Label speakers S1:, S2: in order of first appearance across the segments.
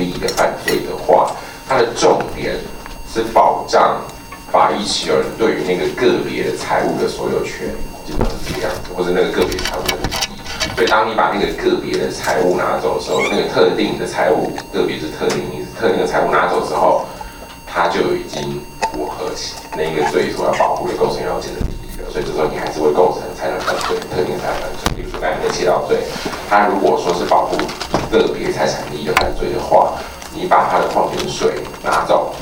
S1: 利的犯罪的话，它的重点。是保障法益持有人对于那个个别的财物的所有权，基本上是这样子，或者那个个别财物的利益。所以当你把那个个别的财物拿走的时候，那个特定的财物，个别是，特定的财物拿走之后，它就已经符合起那个罪所要保护的构成要件的利益了。所以这时候你还是会构成财产犯罪，特定财产犯罪。比如说刚才的窃盗罪，它如果说是保护个别财产利益的犯罪的话，你把它的矿泉水拿走。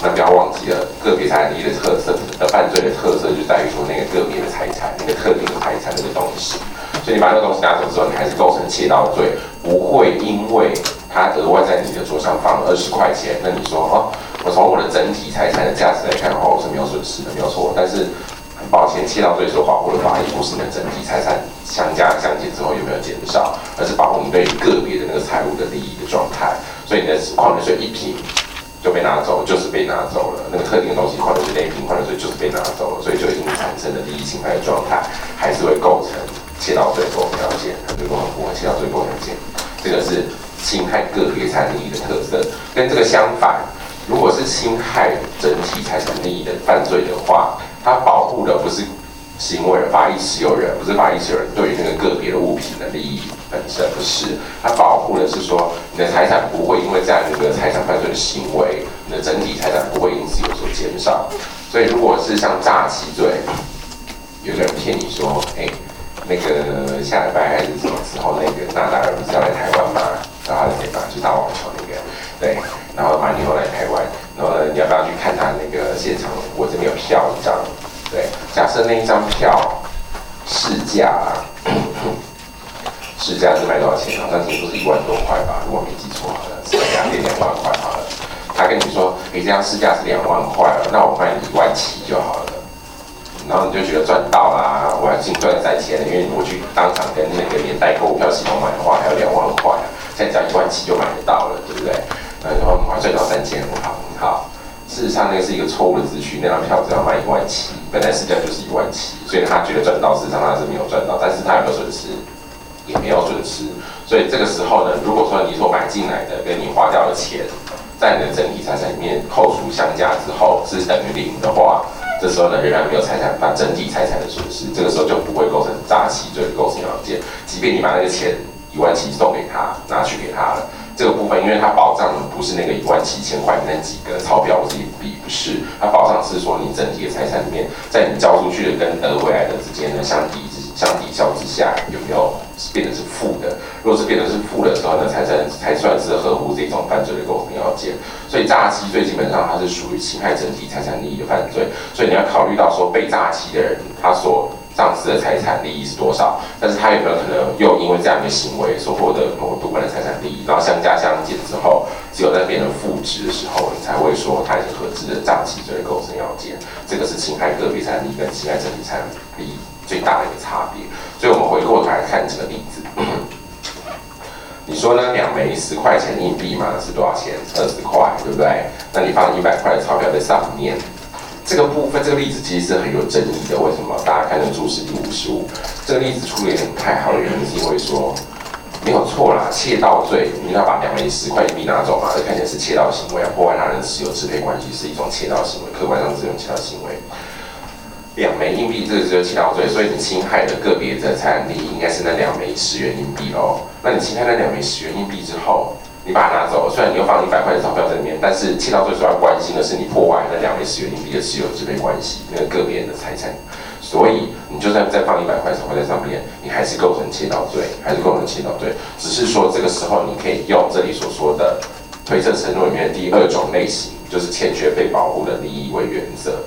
S1: 那不要忘记了，个别财产利益的特色的犯罪的特色就在于说那个个别的财产，那个特定的财产那个东西。所以你把那个东西拿走之后，你还是构成窃盗罪，不会因为他额外在你的桌上放了二十块钱，那你说哦，我从我的整体财产的价值来看的话，我是没有损失的，没有错。但是很抱歉，窃盗罪所保护的法益不是你的整体财产相加相减之后有没有减少，而是保护你对于个别的那个财物的利益的状态。所以你的矿泉水一瓶。就被拿走，就是被拿走了。那个特定的东西，矿泉水那一瓶矿泉水就是被拿走了，所以就已经产生了利益侵害的状态，还是会构成窃盗罪构成条件，就构成符合窃盗罪构成件。这个是侵害个别财产利益的特色。跟这个相反，如果是侵害整体财产利益的犯罪的话，它保护的不是。行为法益持有人不是法益有人对于那个个别的物品的利益本身不是，它保护的是说你的财产不会因为这样一个财产犯罪的行为，你的整体财产不会因此有所减少。所以如果是像诈欺罪，有个人骗你说，哎，那个下礼拜还是什么时候，那个纳达尔不是要来台湾吗？然后他在哪？就打网球那个，对，然后马尼后来台湾，然后呢，你要不要去看他那个现场？我这边有票一张。对，假设那一张票市价啊，市价是卖多少钱？好像听说是一万多块吧，如果没记错好像是两点两万块好了。他跟你说，你这样市价是两万块，那我卖你一万七就好了。然后你就觉得赚到啦，我要净赚三千，因为我去当场跟那个连带购票系统买的话，还有两万块，现在只要一万七就买得到了，对不对？然后我还赚到三千，很好，很好。事实上，那个是一个错误的资讯。那张票只要卖一万七，本来市价就是一万七，所以他觉得赚到，事实上他是没有赚到。但是他有没有损失？也没有损失。所以这个时候呢，如果说你所买进来的跟你花掉的钱，在你的整体财产里面扣除相加之后是等于零的话，这时候呢仍然没有财产把整体财产的损失，这个时候就不会构成诈欺罪的构成要件。即便你把那个钱一万七送给他，拿去给他了。这个部分，因为它保障不是那个一万七千块那几个钞票或者硬币，不是，它保障是说你整体的财产里面，在你交出去的跟得回来的之间呢，相抵之相抵消之下，有没有变得是负的？如果是变得是负的时候呢，才算才算是合乎这种犯罪的构成要件。所以诈欺罪基本上它是属于侵害整体财产利益的犯罪，所以你要考虑到说被诈欺的人他所。丧失的财产利益是多少？但是他有没有可能又因为这样一个行为所获得某个部分的财产利益，然后相加相减之后，只有在变成负值的时候，你才会说它已经合资的诈欺罪构成要件。这个是侵害个别产利益跟侵害整体财产利益最大的一个差别。所以我们回过头来看这个例子，你说呢？两枚十块钱硬币嘛，是多少钱？二十块，对不对？那你放一百块的钞票在上面。这个部分，这个例子其实是很有争议的。为什么？大家看成注释第五十五，这个例子处理的不太好的原因，是因为说没有错啦，窃盗罪，你要把两枚十块硬币拿走嘛，这看起来是窃盗行为啊，破坏他人私有支配关系是一种窃盗行为，客观上是一种窃盗行为。两枚硬币，这个就是窃盗罪，所以你侵害了个别的财产利益，应该是那两枚十元硬币喽。那你侵害那两枚十元硬币之后，你把它拿走，虽然你又放一百块的钞票在里面，但是窃盗罪主要关心的是你破坏那两枚十元硬币的持有支配关系，那个个别人的财产。所以你就算再放一百块钞票在上面，你还是构成窃盗罪，还是构成窃盗罪。只是说这个时候你可以用这里所说的推测承诺里面第二种类型，就是欠缺被保护的利益为原则。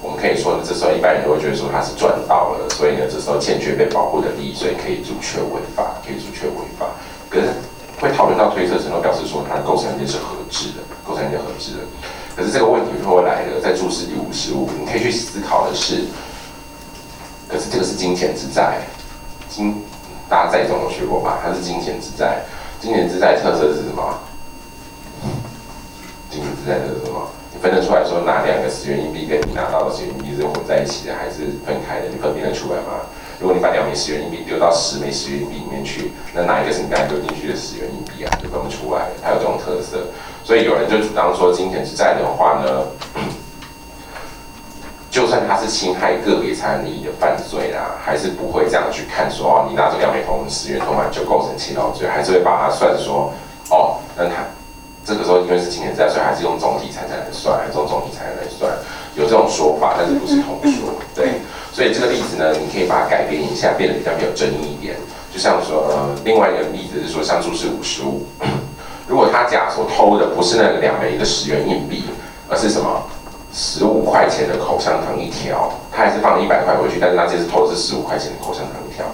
S1: 我们可以说呢，这时候一般人都会觉得说他是赚到了，所以呢，这时候欠缺被保护的利益，所以可以阻却违法，可以阻却违法。可是。会讨论到推测程度，表示说它的构成案件是合致的，构成案件合致的。可是这个问题就会来了，在注释第五十五，你可以去思考的是，可是这个是金钱之债，金大家在中有学过吧？它是金钱之债，金钱之债特色是什么？金钱之债是什么？你分得出来说哪两个十元硬币跟你拿到的十元硬币是混在一起的，还是分开的？你分辨得出来吗？如果你把两枚十元硬币丢到十枚十元硬币里面去，那哪一个是你刚丢进去的十元硬币啊？就分不出来，它有这种特色。所以有人就主张说，金钱之债的话呢，就算它是侵害个别财产利益的犯罪啦，还是不会这样去看说，哦，你拿这两枚铜十元铜板就构成窃盗罪，还是会把它算说，哦，那它这个时候因为是金钱债，所以还是用总体财产来算，还是用总体财产来算，有这种说法，但是不是同说，对。所以这个例子呢，你可以把它改变一下，变得比较没有争议一点。就像说，呃，另外一个例子是说，像注释五十五，如果他假所偷的不是那个两枚的十元硬币，而是什么十五块钱的口香糖一条，他还是放了一百块回去，但是他这次偷的是十五块钱的口香糖一条。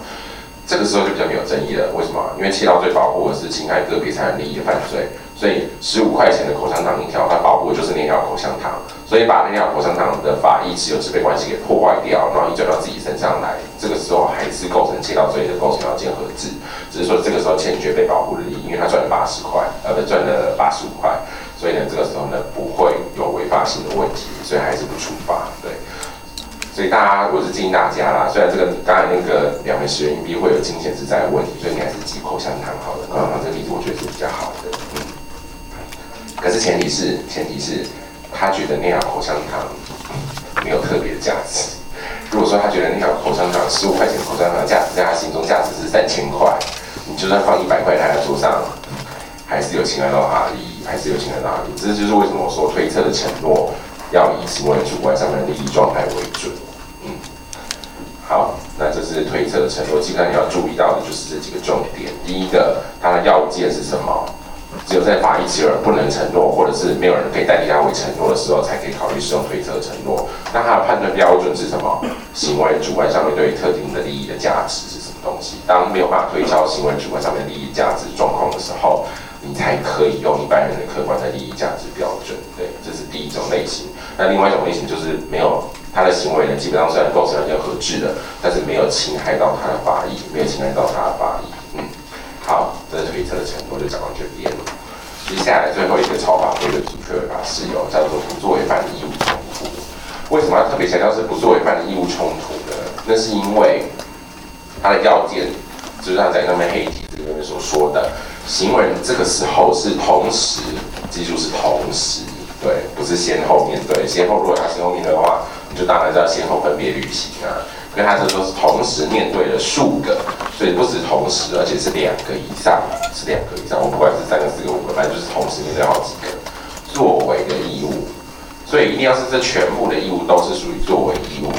S1: 这个时候就比较没有争议了，为什么？因为窃盗罪保护的是侵害个别财产利益的犯罪，所以十五块钱的口香糖一条，它保护的就是那条口香糖，所以把那条口香糖的法益持有支配关系给破坏掉，然后移转到自己身上来，这个时候还是构成窃盗罪的构成要件合致，只是说这个时候欠缺被保护的利益，因为他赚了八十块，呃，不赚了八十五块，所以呢，这个时候呢不会有违法性的问题，所以还是不处罚，对。所以大家，我是建议大家啦。虽然这个刚才那个两枚十元硬币会有金钱之债的问题，所以你还是寄口香糖好了。口香糖这个例子我觉得是比较好的。可是前提是，前提是他觉得那条口香糖没有特别的价值。如果说他觉得那条口香糖十五块钱的口香糖价值在他心中价值是三千块，你就算放一百块在他桌上，还是有侵害到他的利益，还是有侵害到他的利益。这就是为什么我说推测的承诺要以行为主观上面的利益状态为准。嗯好，那这是推测的承诺。基本上你要注意到的就是这几个重点。第一个，它的要件是什么？只有在法益持有人不能承诺，或者是没有人可以代替他为承诺的时候，才可以考虑使用推测承诺。那它的判断标准是什么？行为主观上面对于特定的利益的价值是什么东西？当没有办法推敲行为主观上面利益价值状况的时候，你才可以用一般人的客观的利益价值标准。对，这是第一种类型。那另外一种类型就是没有。他的行为呢，基本上虽然构成了件合致的，但是没有侵害到他的法益，没有侵害到他的法益。嗯，好，这是推测的承诺就讲到这边。接下来最后一个超法规的主确法是有叫做不作为犯的义务冲突。为什么要特别强调是不作为犯的义务冲突呢？那是因为它的要件，就是像在上面黑体这边所说的，行为人这个时候是同时，记住是同时，对，不是先后面对，先后如果他先后面对的话。就当然要先后分别履行啊，跟他这都是同时面对了数个，所以不止同时，而且是两个以上，是两个以上。我不管是三个、四个、五个，反正就是同时面对好几个作为的义务，所以一定要是这全部的义务都是属于作为义务。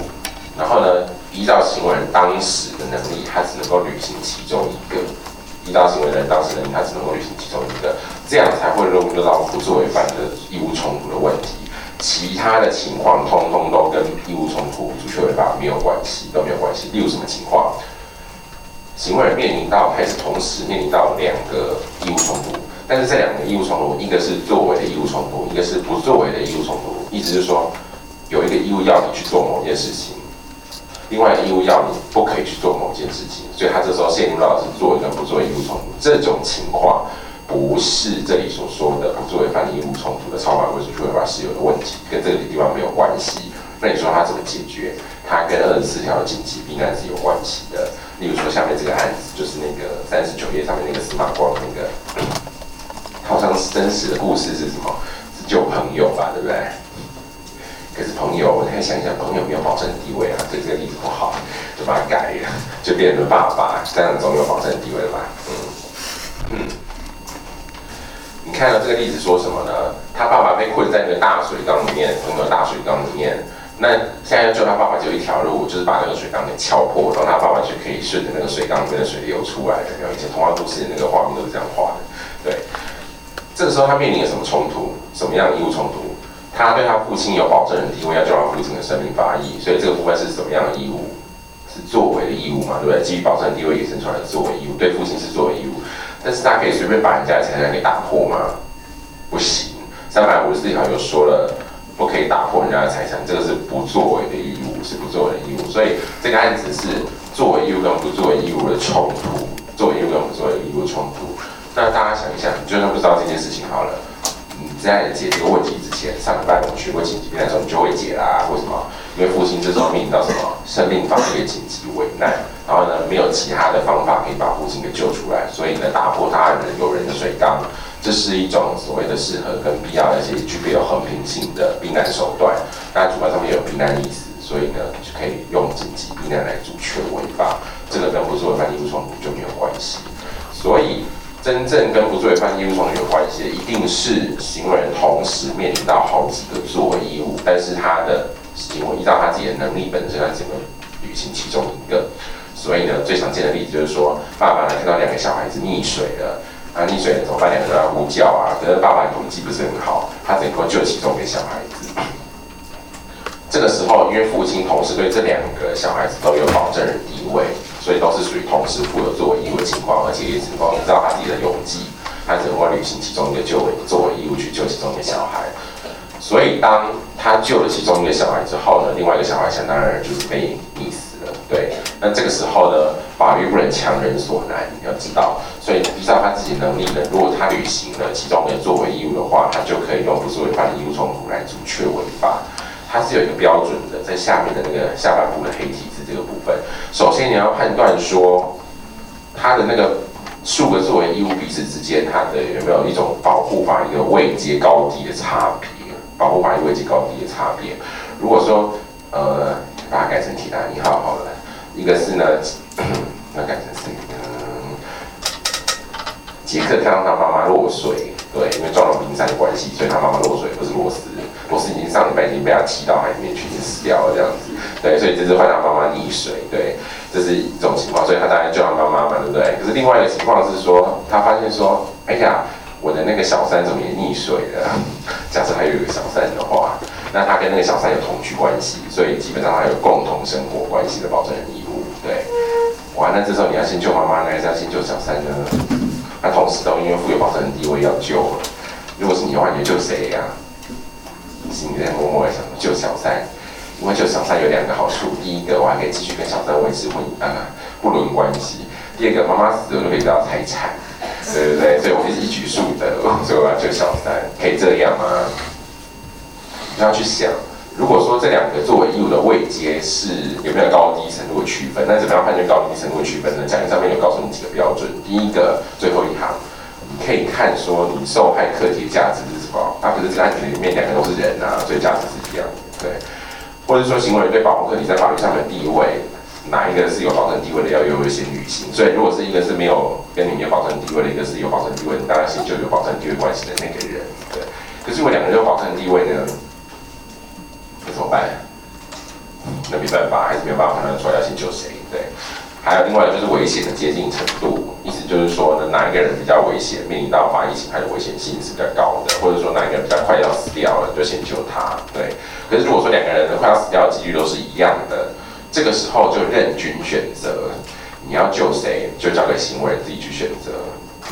S1: 然后呢，依照行为人当时的能力，他只能够履行其中一个；依照行为人当时能力，他只能够履行其中一个，这样才会融入到不作为犯的义务冲突的问题。其他的情况通通都跟义务冲突、主确违法没有关系，都没有关系。例如什么情况？行为人面临到还是同时面临到两个义务冲突，但是这两个义务冲突，一个是作为的义务冲突，一个是不作为的义务冲突。意思是说，有一个义务要你去做某件事情，另外一个义务要你不可以去做某件事情，所以他这时候陷入到是做跟不做义务冲突这种情况。不是这里所说的不作为犯义务冲突的超法规主确违法是有的问题，跟这个地方没有关系。那你说它怎么解决？它跟二十四条紧急避难是有关系的。例如说下面这个案子，就是那个三十九页上面那个司马光那个，好像是真实的故事是什么？是救朋友吧，对不对？可是朋友，我再想一想，朋友没有保证地位啊，对这个例子不好，就把它改了，就变成爸爸，这样总有保证地位吧？你。看到这个例子说什么呢？他爸爸被困在那个大水缸里面，那个大水缸里面。那现在要救他爸爸，就一条路，就是把那个水缸给敲破，然后他爸爸就可以顺着那个水缸里面的水流出来的。然后以前童话故事的那个画面都是这样画的。对，这个时候他面临了什么冲突？什么样的义务冲突？他对他父亲有保证人地位，要救他父亲的生命发役，所以这个部分是什么样的义务？作为的义务嘛，对不对？基于保证地位衍生出来的作为义务，对父亲是作为义务。但是他可以随便把人家的财产给打破吗？不行。三百五十四条有说了。不可以打破人家的财产，这个是不作为的义务，是不作为的义务。所以这个案子是作为义务跟不作为义务的冲突，作为义务跟不作为义务冲突。那大家想一想，就算不知道这件事情好了，在解这个问题之前，上礼拜我们学过紧急避难所，你就会解啦。为什么？因为父亲这时候面临到什么生命方面的紧急危难，然后呢，没有其他的方法可以把父亲给救出来，所以呢，打破他人有人的水缸。这是一种所谓的适合跟必要，而且具备有很平性的避难手段。那主观上面有避难意思，所以呢就可以用紧急避难来阻却违法。这个跟不是违反义务冲突就没有关系。所以真正跟不作为犯义务上有关系的，一定是行为人同时面临到好几个作为义务，但是他的行为依照他自己的能力本身，他只能履行其中一个。所以呢，最常见的例子就是说，爸爸呢看到两个小孩子溺水了。啊，溺水了怎么办？两个人要呼叫啊，可是爸爸演技不是很好，他只能够救其中一个小孩子。这个时候，因为父亲同时对这两个小孩子都有保证人地位，所以都是属于同时负有作为义务的情况，而且也只能够依照他自己的勇气，他只能够履行其中一个救为作为义务去救其中一个小孩。所以，当他救了其中一个小孩之后呢，另外一个小孩想当然就是被溺死了。对，那这个时候呢，法律不能强人所难，你要知道。所以依照他自己能力呢，如果他履行了其中的作为义务的话，他就可以用不作为犯义务冲突来阻却违法。它是有一个标准的，在下面的那个下半部的黑体这个部分。首先你要判断说，他的那个数个作为义务彼此之间，它的有没有一种保护法一个位阶高低的差别？保护法一个位阶高低的差别。如果说呃，把它改成提达尼号好了。一个是呢，要改成是嗯，杰克看到他妈妈落水，对，因为撞到冰山的关系，所以他妈妈落水，不是罗斯，罗斯已经上礼拜已经被他踢到海里面去，已经死掉了这样子，对，所以这是换他妈妈溺水，对，这是一种情况，所以他当然救他妈妈嘛，对不对？可是另外一个情况是说，他发现说，哎呀，我的那个小三怎么也溺水了？假设还有一个小三的话。那他跟那个小三有同居关系，所以基本上他有共同生活关系的保证人义务。对，哇，那这时候你要先救妈妈呢，还是要先救小三呢？那同时都因为负有保证人地位要救，如果是你的话，你救谁呀？心里在默默的想救小三，因为救小三有两个好处：第一个，我还可以继续跟小三维持婚啊不伦关系；第二个，妈妈死了就可以得到财产，对不对？所以我可以一举数得，所以我要救小三，可以这样吗？不要去想，如果说这两个作为义务的位阶是有没有高低程度的区分，那怎么样判决高低程度的区分呢？讲义上面有告诉你几个标准。第一个，最后一行，可以看说你受害客体价值是什么？啊，可是这案子里面两个都是人啊，所以价值是一样的，对。或者说行为人对保护客体在法律上的地位，哪一个是有保证地位的要优先履行？所以如果是一个是没有跟你有保证地位的，一个是有保证地位，你当然先就有保证地位关系的那个人，对。可是如果两个人有保证地位呢？那怎么办？那没办法，还是没有办法判断出来要先救谁。对，还有另外就是危险的接近程度，意思就是说呢，哪一个人比较危险，面临到法医刑判的危险性是比较高的，或者说哪一个人比较快要死掉了，就先救他。对。可是如果说两个人快要死掉的几率都是一样的，这个时候就任君选择，你要救谁，就交给行为自己去选择。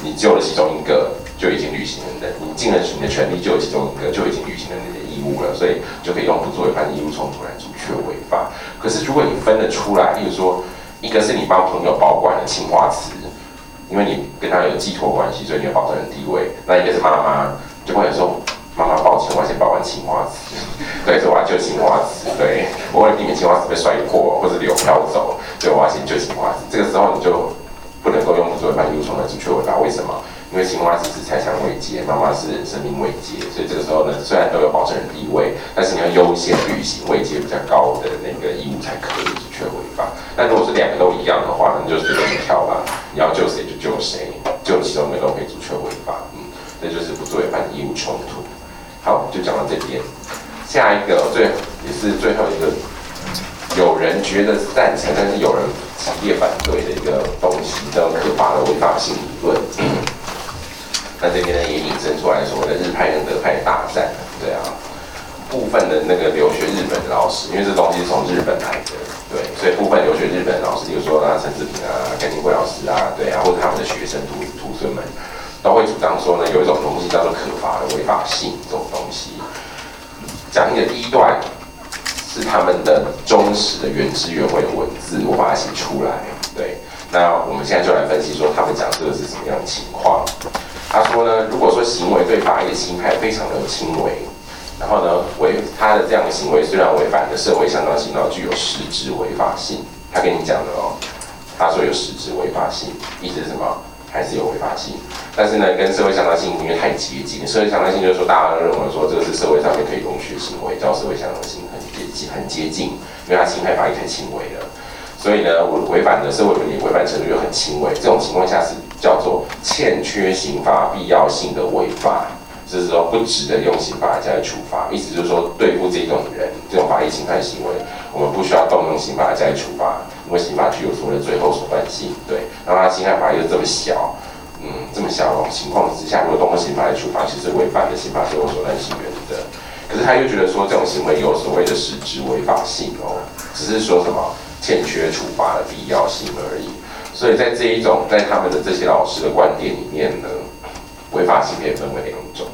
S1: 你救了其中一个，就已经履行了你的，你尽了你的权利救了其中一个，就已经履行了你的。义务了，所以就可以用不作为犯义务冲突来阻却违法。可是如果你分得出来，例如说，一个是你帮朋友保管的青花瓷，因为你跟他有寄托关系，所以你有保证的地位。那一个是妈妈，就会有说妈妈抱歉，我先保管青花瓷，对，所以我要救青花瓷。对，我为了避免青花瓷被摔破或者流飘走，所以我要先救青花瓷。这个时候你就不能够用作为犯义务冲突来阻却违法。为什么？因为青蛙只是财产危机，妈妈是生命危机，所以这个时候呢，虽然都有保证人地位，但是你要优先履行危机比较高的那个义务才可以去违法。但如果是两个都一样的话，那就随便挑吧，你要救谁就救谁，救其中一个都可以阻却违法。嗯，这就是不作为犯义务冲突。好，就讲到这边。下一个最也是最后一个，有人觉得赞成，但是有人强烈反对的一个东西，叫可怕的违法性。那这边呢也引申出来所谓的日派跟德派大战，对啊。部分的那个留学日本的老师，因为这东西是从日本来的，对，所以部分留学日本老师，比如说啊陈志平啊、甘宁贵老师啊，对啊，或者他们的学生徒徒孙们，都会主张说呢，有一种东西叫做可罚的违法性这种东西。讲义的第一段是他们的忠实的原汁原味的文字，我把它写出来。对，那我们现在就来分析说他们讲这个是什么样的情况。他说呢，如果说行为对法益的侵害非常的轻微。然后呢，违他的这样的行为虽然违反了社会相当性，然后具有实质违法性。他跟你讲的哦，他说有实质违法性，意思是什么？还是有违法性。但是呢，跟社会相当性因为太接近，社会相当性就是说大家都认为说这个是社会上面可以容许的行为，叫社会相当性很接近，很接近，因为他侵害法益太轻微了。所以呢，违违反的社会伦理违反程度又很轻微，这种情况下是叫做欠缺刑罚必要性的违法。就是说不值得用刑法加以处罚，意思就是说对付这种人，这种法益侵害行为，我们不需要动用刑法加以处罚，因为刑法具有所谓的最后手段性，对。然后他侵害法益又这么小，嗯，这么小的情况之下，如果动用刑法来处罚，其实违反了刑法最后手段性原则。可是他又觉得说这种行为有所谓的实质违法性哦，只是说什么欠缺处罚的必要性而已。所以在这一种在他们的这些老师的观点里面呢，违法性可以分为两种。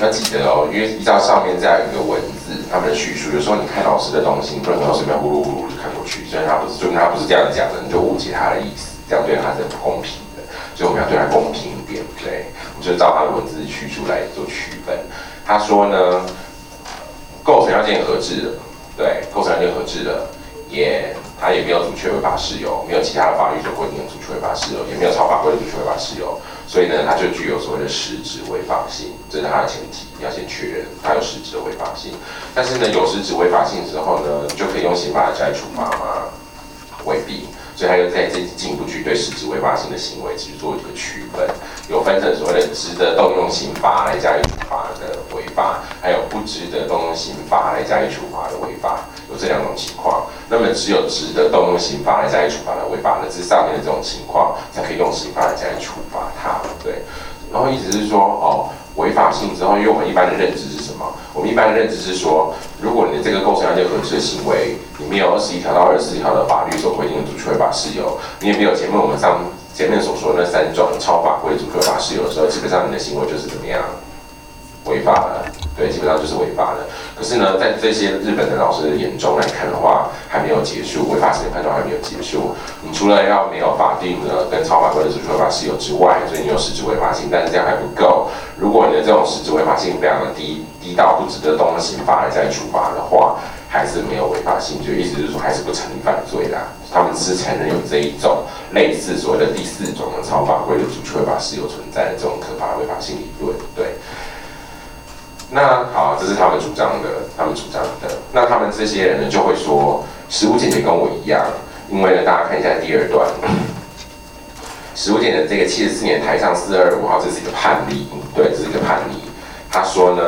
S1: 要记得哦，因为依照上面这样一个文字，他们的叙述，有时候你看老师的东西，你不能够随便呼噜呼噜就看过去。虽然他不是，这样讲的，你就误解他的意思，这样对他是不公平的。所以我们要对他公平一点，对，我们就照他的文字叙述来做区分。他说呢，构成要件合制的，对，构成要件合制的，也他也没有阻却违法事由，没有其他的法律所规定的阻却违法事由，也没有超法规的阻却违法事由。所以呢，它就具有所谓的实质违法性，这是它的前提，要先确认它有实质的违法性。但是呢，有实质违法性之后呢，就可以用刑法加以处罚吗？未必。所以他又在这进一步去对实质违法性的行为去做一个区分，有分成所谓的值得动用刑法来加以处罚的违法，还有不值得动用刑法来加以处罚的违法，有这两种情况。那么只有值得动用刑法来加以处罚的违法呢，这上面的这种情况才可以用刑法来加以处罚它。对，然后意思是说，哦，违法性之后，因为我们一般的认知是什么？我们一般的认知是说，如果你的这个构成案件合适的行为，你没有二十一条到二十四条的法律所规定的主违法事由，你也没有前面我们上前面所说的那三种超法规主违法事由的时候，基本上你的行为就是怎么样违法了。对，基本上就是违法的。可是呢，在这些日本的老师的眼中来看的话，还没有结束，违法时间判断还没有结束。你除了要没有法定的跟超法规的主违法事由之外，所以你有实质违法性，但是这样还不够。如果你的这种实质违法性非常的低，低到不值得动用刑法来再处罚的话，还是没有违法性，就意思就是说还是不成立犯罪啦。他们只是承认有这一种类似所谓的第四种的超法规的主违法事由存在的这种可怕的违法性理论，对。那好，这是他们主张的，他们主张的。那他们这些人呢，就会说，实务见解跟我一样，因为呢，大家看一下第二段，实务检的这个七十四年台上四二五号，这是一个判例，对，这是一个判例。他说呢，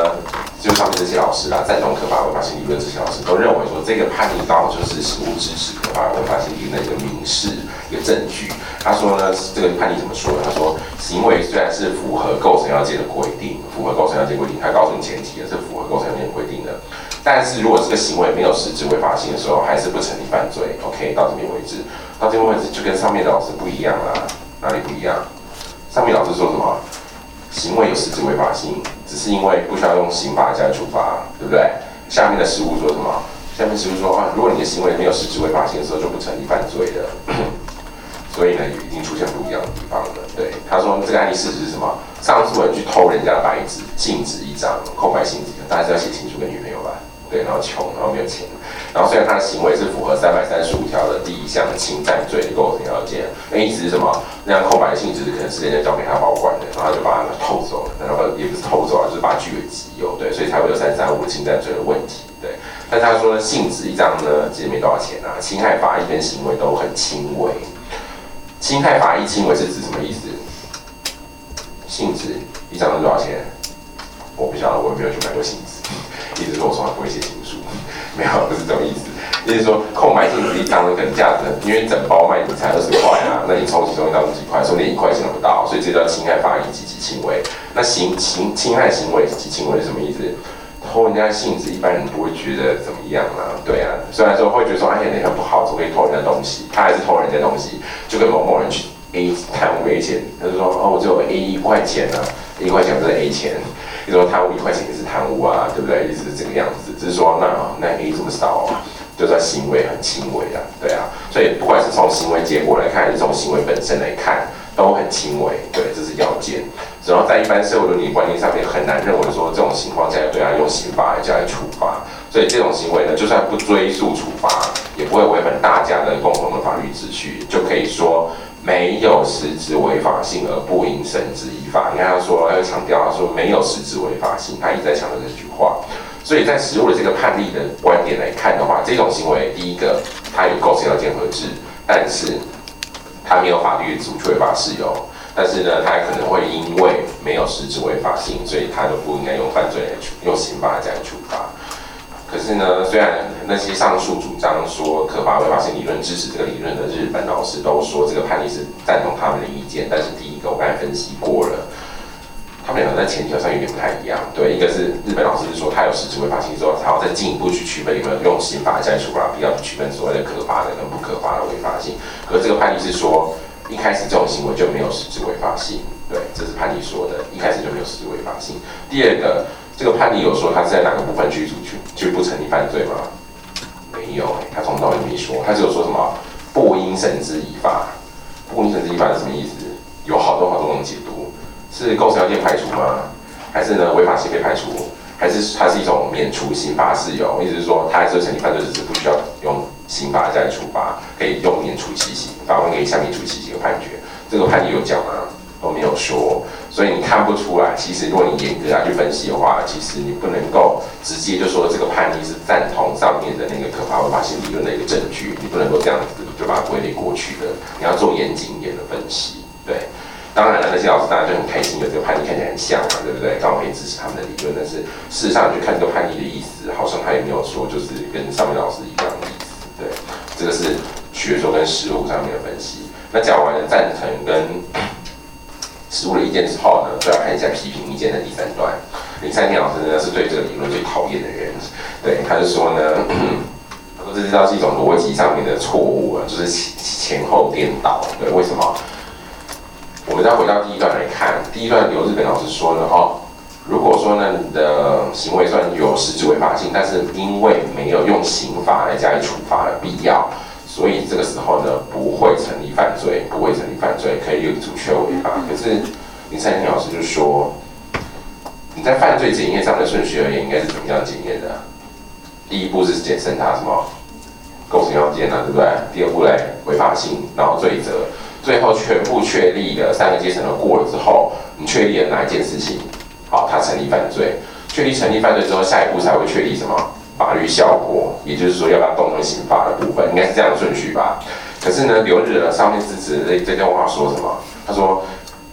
S1: 就上面这些老师啊，赞同可怕违法性理论这些老师都认为说，这个叛逆到就是实务支持可怕违法性理论的一个明示一个证据。他说呢，这个叛逆怎么说？他说，行为虽然是符合构成要件的规定，符合构成要件规定，他告诉你前提也是符合构成要件规定的。但是如果这个行为没有实质违法性的时候，还是不成立犯罪。OK，到这边为止，到这边为止就跟上面的老师不一样啦，哪里不一样？上面老师说什么？行为有实质违法性，只是因为不需要用刑法加以处罚，对不对？下面的实务说什么？下面实务说啊，如果你的行为没有实质违法性的时候，就不成立犯罪的。所以呢，已经出现不一样的地方了。对，他说这个案例事实是什么？上诉人去偷人家的白纸，禁止一张，空白信纸，大家要写清楚给女朋友吧？对，然后穷，然后没有钱，然后虽然他的行为是符合三百三十五条的第一项侵占罪的构成要件，那意思是什么？那样空白的性质可能是人家交给他保管的，然后就把它偷走了，然后也不是偷走啊，就是把它据为己有，对，所以才会有三三五侵占罪的问题，对。但他说呢，性质一张呢，其实没多少钱啊，侵害法益跟行为都很轻微。侵害法益轻微是指什么意思？性质一张多少钱？我不晓得，我也没有去买过性质。就是。说空白信纸一张可能价值，因为整包卖你才二十块啊，那你抽其中一张几块，说连一块钱都不到，所以这叫侵害法益极其轻微。那行行侵害行为极轻微是什么意思？偷人家信纸，一般人不会觉得怎么样啊？对啊，虽然说会觉得说哎呀，你很不好，怎么可以偷人家东西？他还是偷人家东西，就跟某某人去 A 贪污 A 钱，他就说哦，我只有 A 一块钱啊，一块钱不是 A 钱。你说贪污一块钱也是贪污啊，对不对？意思是这个样子，只是说那那 A 这么少啊，就算行为很轻微啊，对啊，所以不管是从行为结果来看，还是从行为本身来看，都很轻微，对，这是要件。然后在一般社会伦理观念上面，很难认为说这种情况下对他用刑法来加以处罚，所以这种行为呢，就算不追诉处罚，也不会违反大家的共同的法律秩序，就可以说。没有实质违法性而不应绳之以法。你看他说，他强调他说没有实质违法性，他一直在强调这句话。所以在实物的这个判例的观点来看的话，这种行为第一个，它有构成要件合致，但是它没有法律的主违法事由。但是呢，它可能会因为没有实质违法性，所以它就不应该用犯罪来处用刑法来加以处罚。可是呢，虽然那些上述主张说可罚违法性理论支持这个理论的日本老师都说这个判例是赞同他们的意见，但是第一个我刚才分析过了，他们两个在前提上有点不太一样。对，一个是日本老师是说他有实质违法性之后，他要再进一步去区分有没有用刑法加以处罚，必要去区分所谓的可罚的跟不可罚的违法性。可是这个判例是说一开始这种行为就没有实质违法性，对，这是判例说的，一开始就没有实质违法性。第二个。这个判例有说他是在哪个部分居住去就不成立犯罪吗？没有他从头到尾没说，他只有说什么不应绳之以法。不应绳之以法是什么意思？有好多好多种解读，是构成要件排除吗？还是呢违法性被排除？还是它是一种免除刑罚事由？意思是说他还是成立犯罪，只是不需要用刑法加以处罚，可以用免除其刑，法官可以下免除其刑的判决。这个判例有讲吗？都没有说。所以你看不出来，其实如果你严格来去分析的话，其实你不能够直接就说这个判例是赞同上面的那个可怕违法性理论的一个证据，你不能够这样子就把它归类过去的，你要做严谨一点的分析。对，当然了，那些老师当然就很开心，有这个判例看起来很像嘛，对不对？刚好可以支持他们的理论。但是事实上，去看这个判例的意思，好像他也没有说就是跟上面老师一样的意思。对，这个是学说跟实务上面的分析。那讲完了赞成跟。实物的意见之后呢，就要看一下批评意见的第三段。林三田老师呢是对这个理论最讨厌的人，对，他就说呢，他说这知道是一种逻辑上面的错误啊，就是前前后颠倒。对，为什么？我们再回到第一段来看，第一段由日本老师说呢，哦，如果说呢你的行为算有实质违法性，但是因为没有用刑法来加以处罚的必要。所以这个时候呢，不会成立犯罪，不会成立犯罪，可以有主确违法。可是林三田老师就说，你在犯罪检验上的顺序而言，应该是怎么样检验的？第一步是检审他什么构成要件啊，对不对？第二步嘞，违法性，然后罪责，最后全部确立的三个阶层都过了之后，你确立了哪一件事情？好，他成立犯罪。确立成立犯罪之后，下一步才会确立什么？法律效果，也就是说要不要动用刑法的部分，应该是这样的顺序吧。可是呢，留日了上面支持这这段话说什么？他说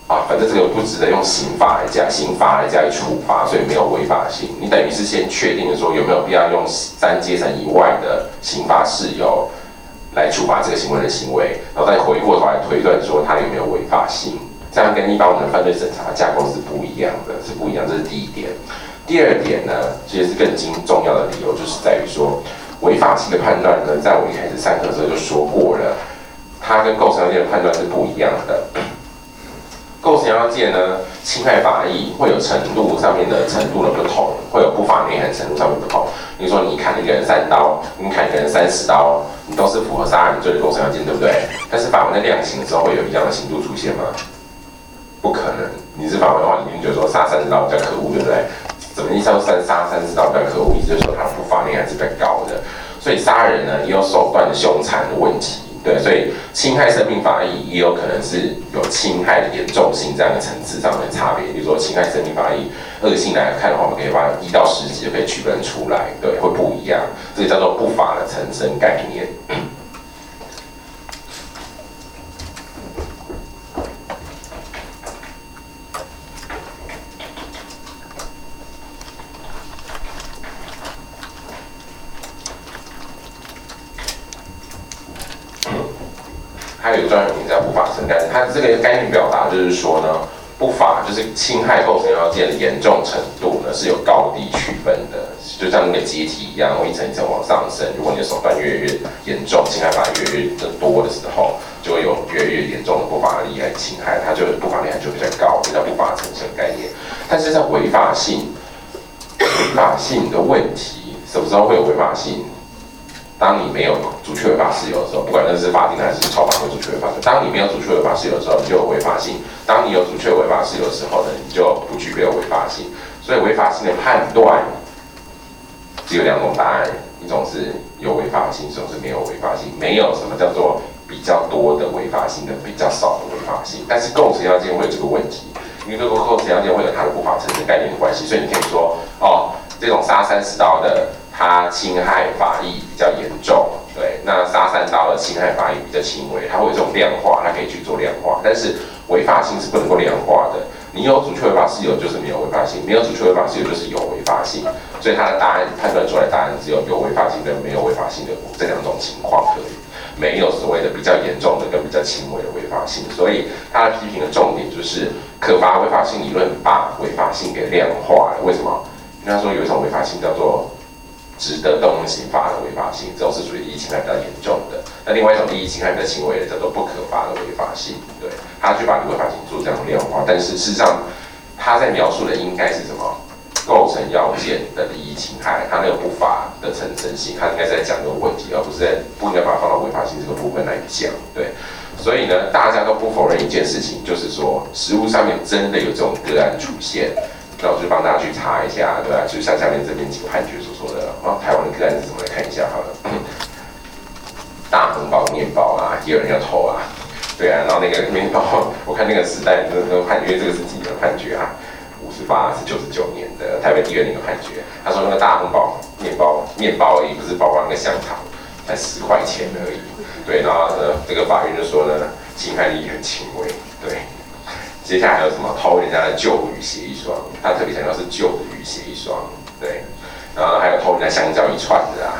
S1: 啊，反正这个不值得用刑法来加，刑法来加以处罚，所以没有违法性。你等于是先确定说有没有必要用三阶层以外的刑法事由来处罚这个行为的行为，然后再回过头来推断说他有没有违法性。这样跟一般我们的犯罪审查架构是不一样的，是不一样。这是第一点。第二点呢，其实是更精重要的理由，就是在于说。违法性的判断呢，在我一开始上课的时候就说过了，它跟构成要件的判断是不一样的。构成要件呢，侵害法益会有程度上面的程度的不同，会有不法内涵程度上面不同。比如说你砍一个人三刀，你砍一个人三十刀，你都是符合杀人罪的构成要件，对不对？但是法官在量刑的时候会有一样的刑度出现吗？不可能。你是法官的话，你一定觉得说杀三十刀比较可恶，对不对？怎么意思？说三杀三十刀比较可恶，意思就是说他不法内涵是比较高的。所以杀人呢也有手段的凶残的问题，对，所以侵害生命法益也有可能是有侵害的严重性这样的层次上的差别。比如说侵害生命法益恶性来看的话，我们可以把一到十级就可以区分出来，对，会不一样。这个叫做不法的层生概念。它有专有名叫不法成，但这个概念表达就是说呢，不法就是侵害构成要件的严重程度呢是有高低区分的，就像那个阶梯一样，一层一层往上升。如果你的手段越来越严重，侵害法越来越多的时候，就会有越来越严重的不法利害侵害，它就不法利害就比较高，这叫不法成生概念。但是在违法性，违法性的问题，什么时候会有违法性？当你没有主确违法事由的时候，不管那是法定的还是超法规主确违法事，当你没有主确违法事由的时候，你就有违法性；当你有主确违法事由的时候呢，你就不具备有违法性。所以违法性的判断只有两种答案：一种是有违法性，一种是没有违法性。没有什么叫做比较多的违法性跟比较少的违法性。但是构成要件会有这个问题，因为这个构成要件会有它的不法成的概念的关系，所以你可以说哦，这种杀三十刀的。它侵害法益比较严重，对，那杀三刀的侵害法益比较轻微，它会有这种量化，它可以去做量化，但是违法性是不能够量化的。你有主确违法事由就是没有违法性，没有主确违法事由就是有违法性，所以它的答案判断出来答案只有有违法性跟没有违法性的这两种情况可以，没有所谓的比较严重的跟比较轻微的违法性，所以他的批评的重点就是可罚违法性理论把违法性给量化了。为什么？他说有一种违法性叫做。值得动用刑罚的违法性，这种是属于利益侵害比较严重的。那另外一种利益侵害比较轻微的，叫做不可罚的违法性。对，他去把违法性做这样量化，但是事实上他在描述的应该是什么？构成要件的利益侵害，他那个不法的成真性，他应该是在讲这个问题，而不是在不应该把它放到违法性这个部分来讲。对，所以呢，大家都不否认一件事情，就是说实物上面真的有这种个案出现。那我就帮大家去查一下，对吧？就像下面这边几个判决所说的，然后台湾的个案是怎么来看一下好了。大红包面包啊，也有人要偷啊，对啊。然后那个面包，我看那个时代那个判决，这个是几年判决啊？五十八是九十九年的台北地院那个判决。他说那个大红包面包面包而已，不是包括那个香肠，才十块钱而已。对，然后呢，这个法院就说呢，侵害力很轻微，对。接下来还有什么偷人家的旧雨鞋一双？他特别强调是旧的雨鞋一双，对。然后还有偷人家香蕉一串的啊，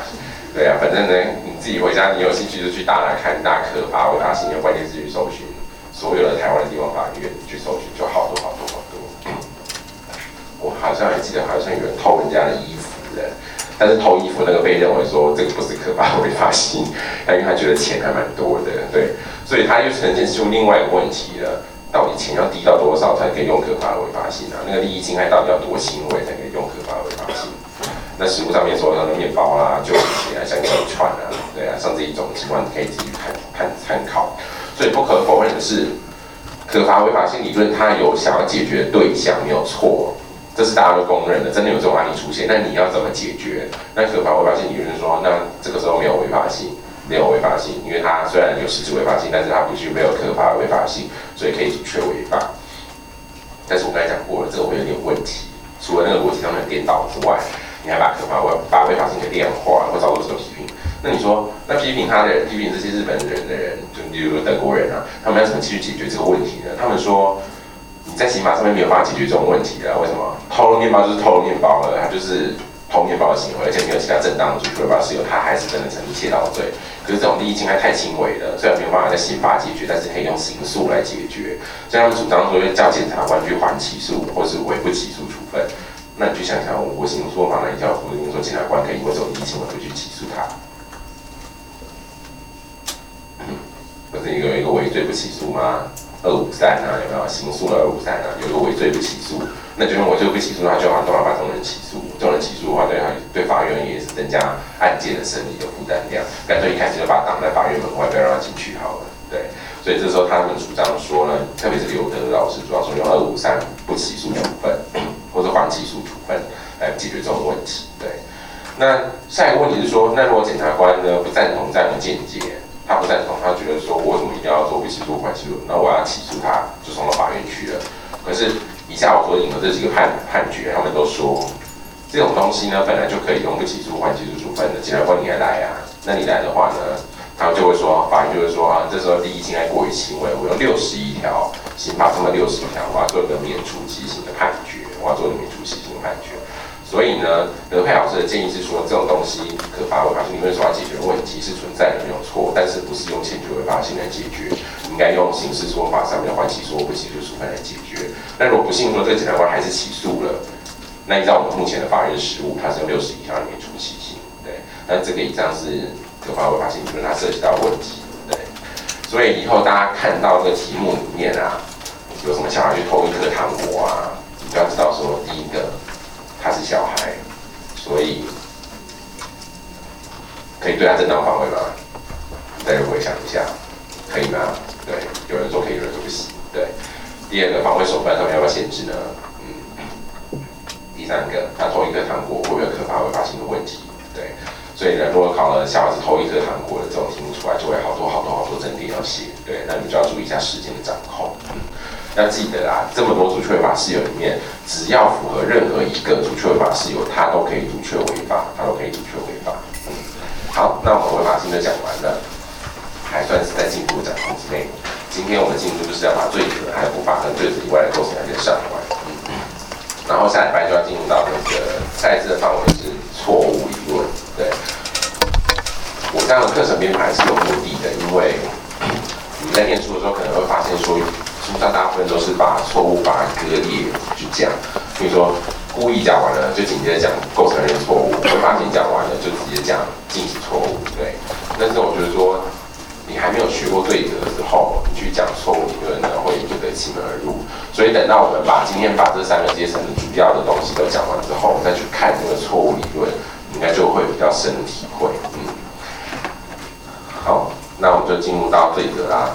S1: 对啊。反正呢，你自己回家，你有兴趣就去打来看，大可怕违法性的关键字去搜寻，所有的台湾的地方法院去搜寻，就好多好多好多。我好像还记得，好像有人偷人家的衣服的，但是偷衣服那个被认为说这个不是可怕违法性，因为他觉得钱还蛮多的，对。所以他又呈现出另外一个问题了。到底钱要低到多少才可以用可罚的违法性啊？那个利益侵害到底要多轻微才可以用可罚的违法性？那实物上面说那个面包啦、就起来像一串啊，对啊，像这一种情况可以自己看看参考。所以不可否认的是，可罚违法性理论它有想要解决的对象没有错，这是大家都公认的，真的有这种案例出现。那你要怎么解决？那可罚违法性理论说，那这个时候没有违法性。没有违法性，因为它虽然有实质违法性，但是它不具备有可怕的违法性，所以可以确违法。但是我刚才讲过了，这个会有点问题。除了那个逻辑上面颠倒之外，你还把可怕把违法性给量化，会遭到这个批评，那你说，那批评他的人，批评这些日本人的人，就比如德国人啊，他们要怎么去解决这个问题呢？他们说，你在刑法上面没有办法解决这种问题的，为什么？偷了面包就是偷了面包了，他就是偷面包的行为，而且没有其他正当的主确法事由，他还是真的成立窃盗罪。可是这种利益侵害太轻微了，虽然没有办法在刑法解决，但是可以用刑诉来解决。所以他们主张说要，叫检察官去缓起诉，或是委不起诉处分。那你去想想，我刑诉法哪一条规定说检察官可以因为这种利益行为去起诉他？不是一个一个违罪不起诉吗？二五三啊，有没有刑诉的二五三啊？有一个违罪不起诉，那就算我就不起诉，他就好像都要把这种人起诉。这种人起诉的话，对他对法院也是增加案件的审理的负担量。干脆一开始就把他挡在法院门外，不要让他进去好了。对，所以这时候他们主张说呢，特别是刘德老师主要说用二五三不起诉处分，或者缓起诉处分来解决这种问题。对，那下一个问题是说，那如果检察官呢不赞同这样的见解？他不赞同，他觉得说，我怎么一定要做不起诉缓起诉？那我要起诉他，就送到法院去了。可是以下我所引的这几个判判决，他们都说，这种东西呢，本来就可以用不起诉缓起诉处分的。检察官你还来啊？那你来的话呢，他们就会说，法院就会说啊，这时候利益侵害过于轻微，我用六十一条刑法这么六十一条，我要做一个免除极刑的判决，我要做一个免除极刑判决。所以呢，德佩老师的建议是说，这种东西可罚违法性理论所要解决问题是存在的，没有错，但是不是用欠缺违法性来解决，应该用刑事说法上面的缓起诉或不起诉处分来解决。那如果不幸说这个检察官还是起诉了，那依照我们目前的法院实务，它是用六十一条里面处起刑，对。那这个以上是可罚违法性理论它涉及到问题，对。所以以后大家看到这个题目里面啊，有什么小孩去偷一颗糖果啊，你就要知道说，第一个。他是小孩，所以可以对他正当防卫吗？大家回想一下，可以吗？对，有人说可以，有人说不行。对，第二个防卫手段上面要不要限制呢？嗯。第三个，他偷一颗糖果会不会有可罚违法性的问题？对，所以呢，如果考了小孩子偷一颗糖果的这种题目出来，就会好多好多好多证点要写。对，那你就要注意一下时间的掌控。嗯要记得啊，这么多主确法事由里面，只要符合任何一个主确法事由，它都可以主确违法，它都可以主确违法。嗯，好，那我们违法性都讲完了，还算是在进步的掌控之内。今天我们进度就是要把罪责还有不法跟罪责以外的构成要先上完。嗯，然后下礼拜就要进入到那个下一次的范围是错误理论。对，我这样的课程编排是有目的的，因为你们在念书的时候可能会发现说。书上大部分都是把错误把它割裂去讲，比如说故意讲完了，就紧接着讲构成人错误；违法性讲完了，就直接讲禁止错误。对，但是我觉得说，你还没有学过对折的时候，你去讲错误理论呢，会不得其门而入。所以等到我们把今天把这三个阶层的主要的东西都讲完之后，再去看这个错误理论，应该就会比较深的体会。嗯，好，那我们就进入到对折啦。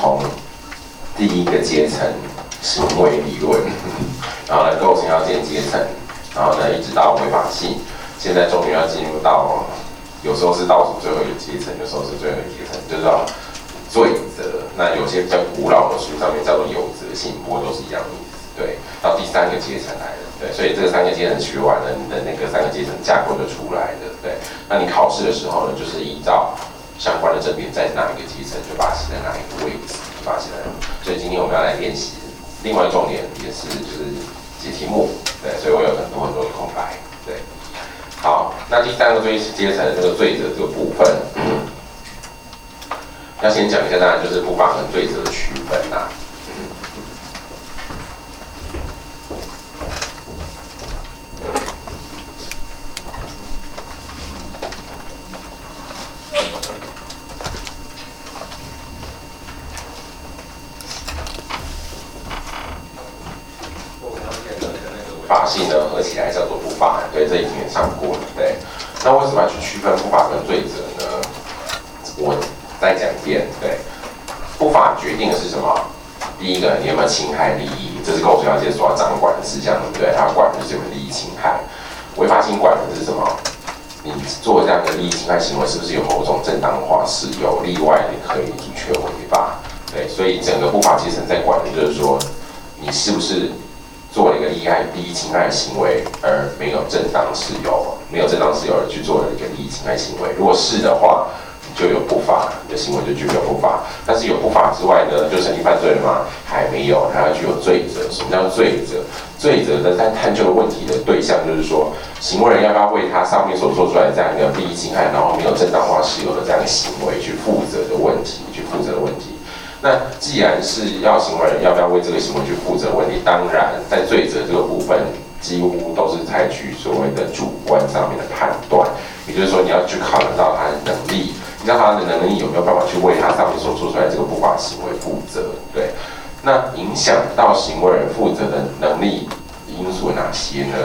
S1: 从第一个阶层行为理论，然后来构成要件阶层，然后呢一直到违法性，现在终于要进入到，有时候是倒数最后一个阶层，有时候是最后一个阶层，就是说罪责。那有些比较古老的书上面叫做有责性，不过都是一样的意思。对，到第三个阶层来了。对，所以这个三个阶层学完了，你的那个三个阶层架构就出来了。对，那你考试的时候呢，就是依照。相关的证明在哪一个阶层，就把它写在哪一个位置，就把它写在。所以今天我们要来练习，另外重点也是就是解题目，对，所以我有很多很多的空白，对，好。那第三个罪阶层这个罪责这个部分，要先讲一下，当然就是不法跟罪责的区分呐。法性呢合起来叫做不法，对，这已经上过了，对。那为什么要去区分不法跟罪责呢？我再讲一遍，对，不法决定的是什么？第一个，你有没有侵害利益？这是构成要件所要掌管的事项，对不对？它管的是有没有利益侵害。违法性管的是什么？你做这样的利益侵害行为，是不是有某种正当化？是有例外，你可以阻却违法。对，所以整个不法阶层在管的就是说，你是不是？做了一个利害利益侵害行为，而没有正当事由，没有正当事由而去做了一个利益侵害行为。如果是的话，就有不法的行为，就具有不法。但是有不法之外呢，就成立犯罪了吗？还没有，还要具有罪责。什么叫罪责？罪责的在探究问题的对象，就是说，行为人要不要为他上面所做出来的这样一个利益侵害，然后没有正当化事由的这样的行为去负责的问题，去负责的问题。那既然是要行为人要不要为这个行为去负责问题，当然在罪责这个部分，几乎都是采取所谓的主观上面的判断，也就是说你要去考虑到他的能力，你知道他的能力有没有办法去为他上面所做出来这个不法行为负责？那影响到行为人负责的能力因素有哪些呢？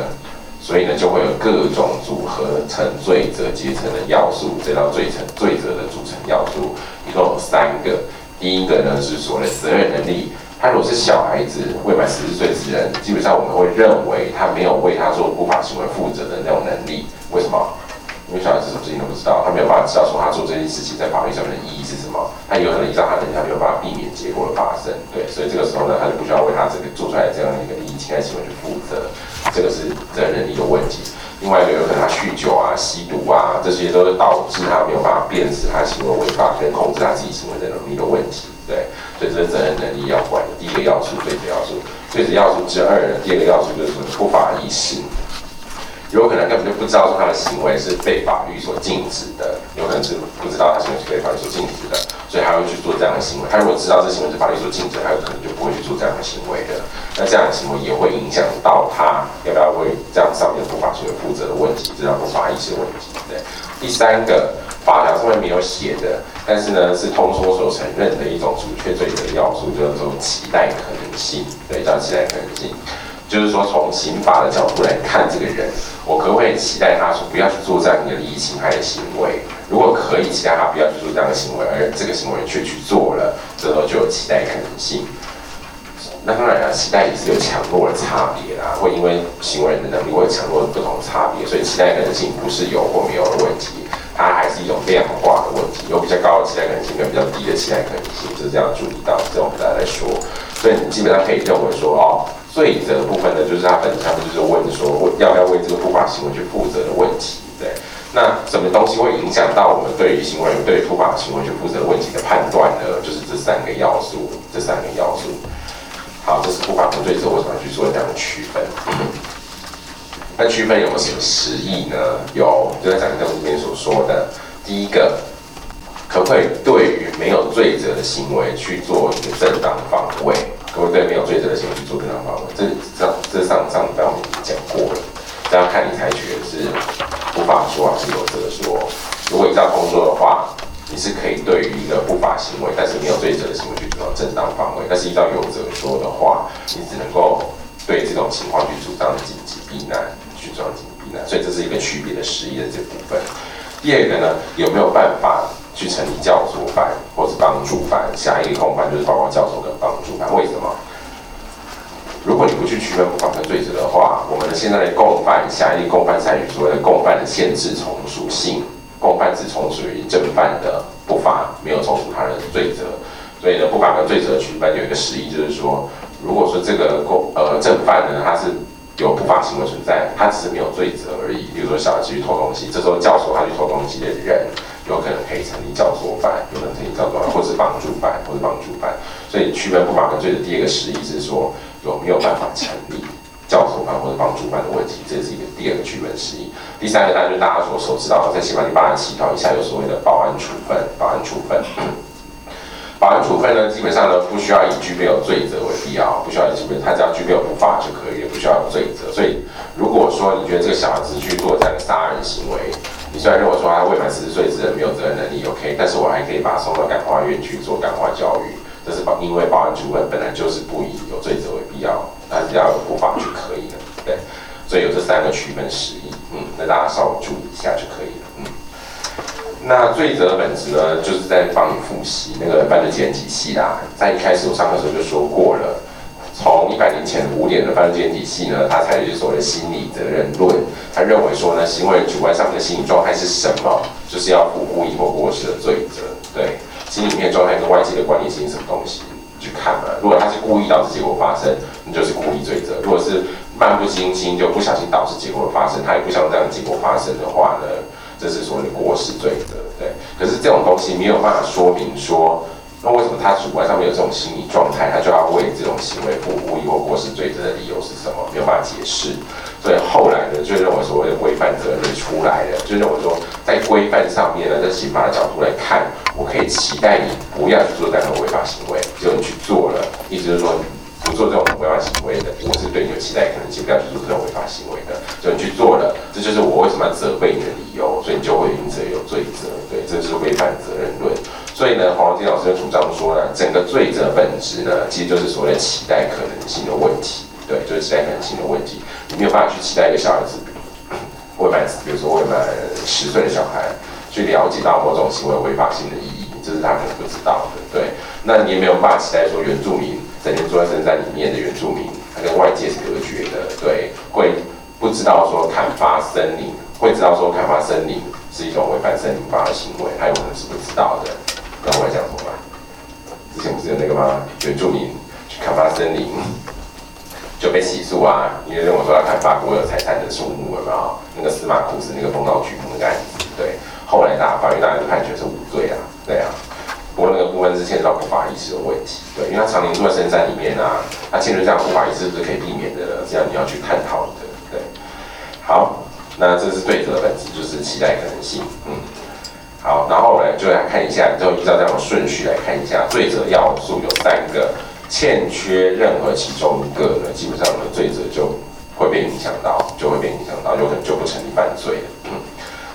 S1: 所以呢，就会有各种组合成罪责阶层的要素，这道罪成罪责的组成要素一共有三个。第一个呢是所谓的责任能力，他如果是小孩子未满十四岁之人，基本上我们会认为他没有为他做不法行为负责的那种能力。为什么？因为小孩子什么事情都不知道，他没有办法知道说他做这件事情在法律上面的意义是什么，他有可能依照他的能力，他没有办法避免结果的发生。对，所以这个时候呢，他就不需要为他这个做出来这样的一个利益侵害行为去负责，这个是责任能力的问题。另外一个有可能他酗酒啊、吸毒啊，这些都是导致他没有办法辨识他行为违法跟控制他自己行为的能力的问题。对，所以这是责任能力要管的第一个要素，最主要素。最主要素之二呢，第二个要素就是不法意识。有可能根本就不知道说他的行为是被法律所禁止的，有可能是不知道他行为是被法律所禁止的，所以他会去做这样的行为。他如果知道这行为是法律所禁止，他有可能就不会去做这样的行为的。那这样的行为也会影响到他要不要为这样上面的不法行为负责的问题，这叫不法意识问题。对，第三个法条上面没有写的，但是呢是通说所承认的一种主确罪的要素，叫做期待可能性。对，叫期待可能性。就是说，从刑法的角度来看，这个人，我可不可以期待他说不要去做这样一个利益侵害的行为？如果可以期待他不要去做这样的行为，而这个行为却去做了，这时候就有期待可能性。那当然了，期待也是有强弱的差别啦，会因为行为人的能力会强弱不同差别，所以期待可能性不是有或没有的问题，它还是一种量化的问题，有比较高的期待可能性跟比较低的期待可能性，就是这样注意到，这我们大家来说，所以你基本上可以认为说，哦。罪责部分呢，就是他本质上就是问说，要不要为这个不法行为去负责的问题。对，那什么东西会影响到我们对于行为人对不法行为去负责问题的判断呢？就是这三个要素，这三个要素。好，这是不法跟罪责为什么要去做这样的区分？那区分有没有什么实意呢？有，就在讲正里面所说的，第一个，可不可以对于没有罪责的行为去做一个正当防卫？可不可以对没有罪责的行为去做正当防卫，这上这上上礼拜我们已经讲过了，这要看你采取的是不法说还是有责说。如果依照工作的话，你是可以对于一个不法行为，但是没有罪责的行为去主张正当防卫。但是依照有责说的话，你只能够对这种情况去主张紧急避难，去主张紧急避难。所以这是一个区别的实意的这部分。第二个呢，有没有办法？去成立教唆犯或是帮助犯，下一个共犯就是包括教唆跟帮助犯。为什么？如果你不去区分不法跟罪责的话，我们现在的共犯、下一个共犯采取所谓的共犯的限制从属性，共犯只从属于正犯的不法，没有从属他人的罪责。所以呢，不法跟罪责区分有一个示意，就是说，如果说这个共呃正犯呢，他是有不法行为存在，他只是没有罪责而已。比如说小孩子去偷东西，这时候教唆他去偷东西的人。有可能可以成立教唆犯，有可能成立教唆犯，或是帮助犯，或是帮助犯。所以区分不法犯罪的第二个实意是说有没有办法成立教唆犯或者帮助犯的问题，这是一个第二个区分释义。第三个，当然就是大家所熟知道，在刑法第八十七条以下有所谓的保安处分，保安处分。保安处分呢，基本上呢不需要以具备有罪责为必要，不需要以具备，他只要具备有不法就可以也，不需要有罪责。所以如果说你觉得这个小孩子去做这样的杀人行为，你虽然认为说他未满十四岁之人没有责任能力，OK，但是我还可以把他送到感化院去做感化教育。这是，因为保安处分本来就是不以有罪责为必要，但是要有不法就可以了，对。所以有这三个区分实义，嗯，那大家稍微注意一下就可以了，那罪责的本质呢，就是在帮你复习那个犯罪检体系啦。在一开始我上课的时候就说过了，从一百年前五点的犯罪检体系呢，它采取所谓的心理责任论，他认为说呢，行为主观上面的心理状态是什么，就是要不故意或过失的罪责，对。心里面状态跟外界的关联性是什么东西？去看嘛。如果他是故意导致结果发生，那就是故意罪责；如果是漫不经心就不小心导致结果发生，他也不想这样的结果发生的话呢，这是所谓的过失罪责。对。可是这种东西没有办法说明说。那为什么他主观上面有这种心理状态，他就要为这种行为负故意或过失罪责的理由是什么？没有办法解释。所以后来呢，就认为所谓的规范责任出来了，就认为说在规范上面呢，在刑法的角度来看，我可以期待你不要去做任何违法行为，只有你去做了，意思就是说不做这种违法行为的，我是对你有期待可能性，不要去做这种违法行为的，就你去做了，这就是我为什么要责备你的理由，所以你就会因此有罪责。对，这是违反责任论。所以呢，黄荣金老师就主张说呢，整个罪责本质呢，其实就是所谓的期待可能性的问题。对，就是期待可能性的问题。你没有办法去期待一个小孩子 未满，比如说未满十岁的小孩，去了解到某种行为违法性的意义，这是他可能不知道的。对，那你也没有办法期待说原住民整天住在深山里面的原住民，他跟外界是隔绝的。对，会不知道说砍伐森林，会知道说砍伐森林是一种违反森林法的行为，他有可能是不知道的。那我在讲什么？之前不是有那个吗？原住民去砍伐森林就被起诉啊，因为认为说要砍伐国有财产的树木了嘛。那个司马库斯那个风暴飓风那个案子，对，后来大法院大家都判决是无罪啊，对啊。不过那个部分是牵涉到不法意识的问题，对，因为他常年住在深山里面啊，他牵涉这样不法意识是不是可以避免的，这样你要去探讨的，对。好，那这是罪责的本质，就是期待可能性，嗯。好，然后呢，就来看一下，就依照这样的顺序来看一下，罪责要素有三个，欠缺任何其中一个呢，基本上呢，罪责就会被影响到，就会被影响到，有可能就不成立犯罪了。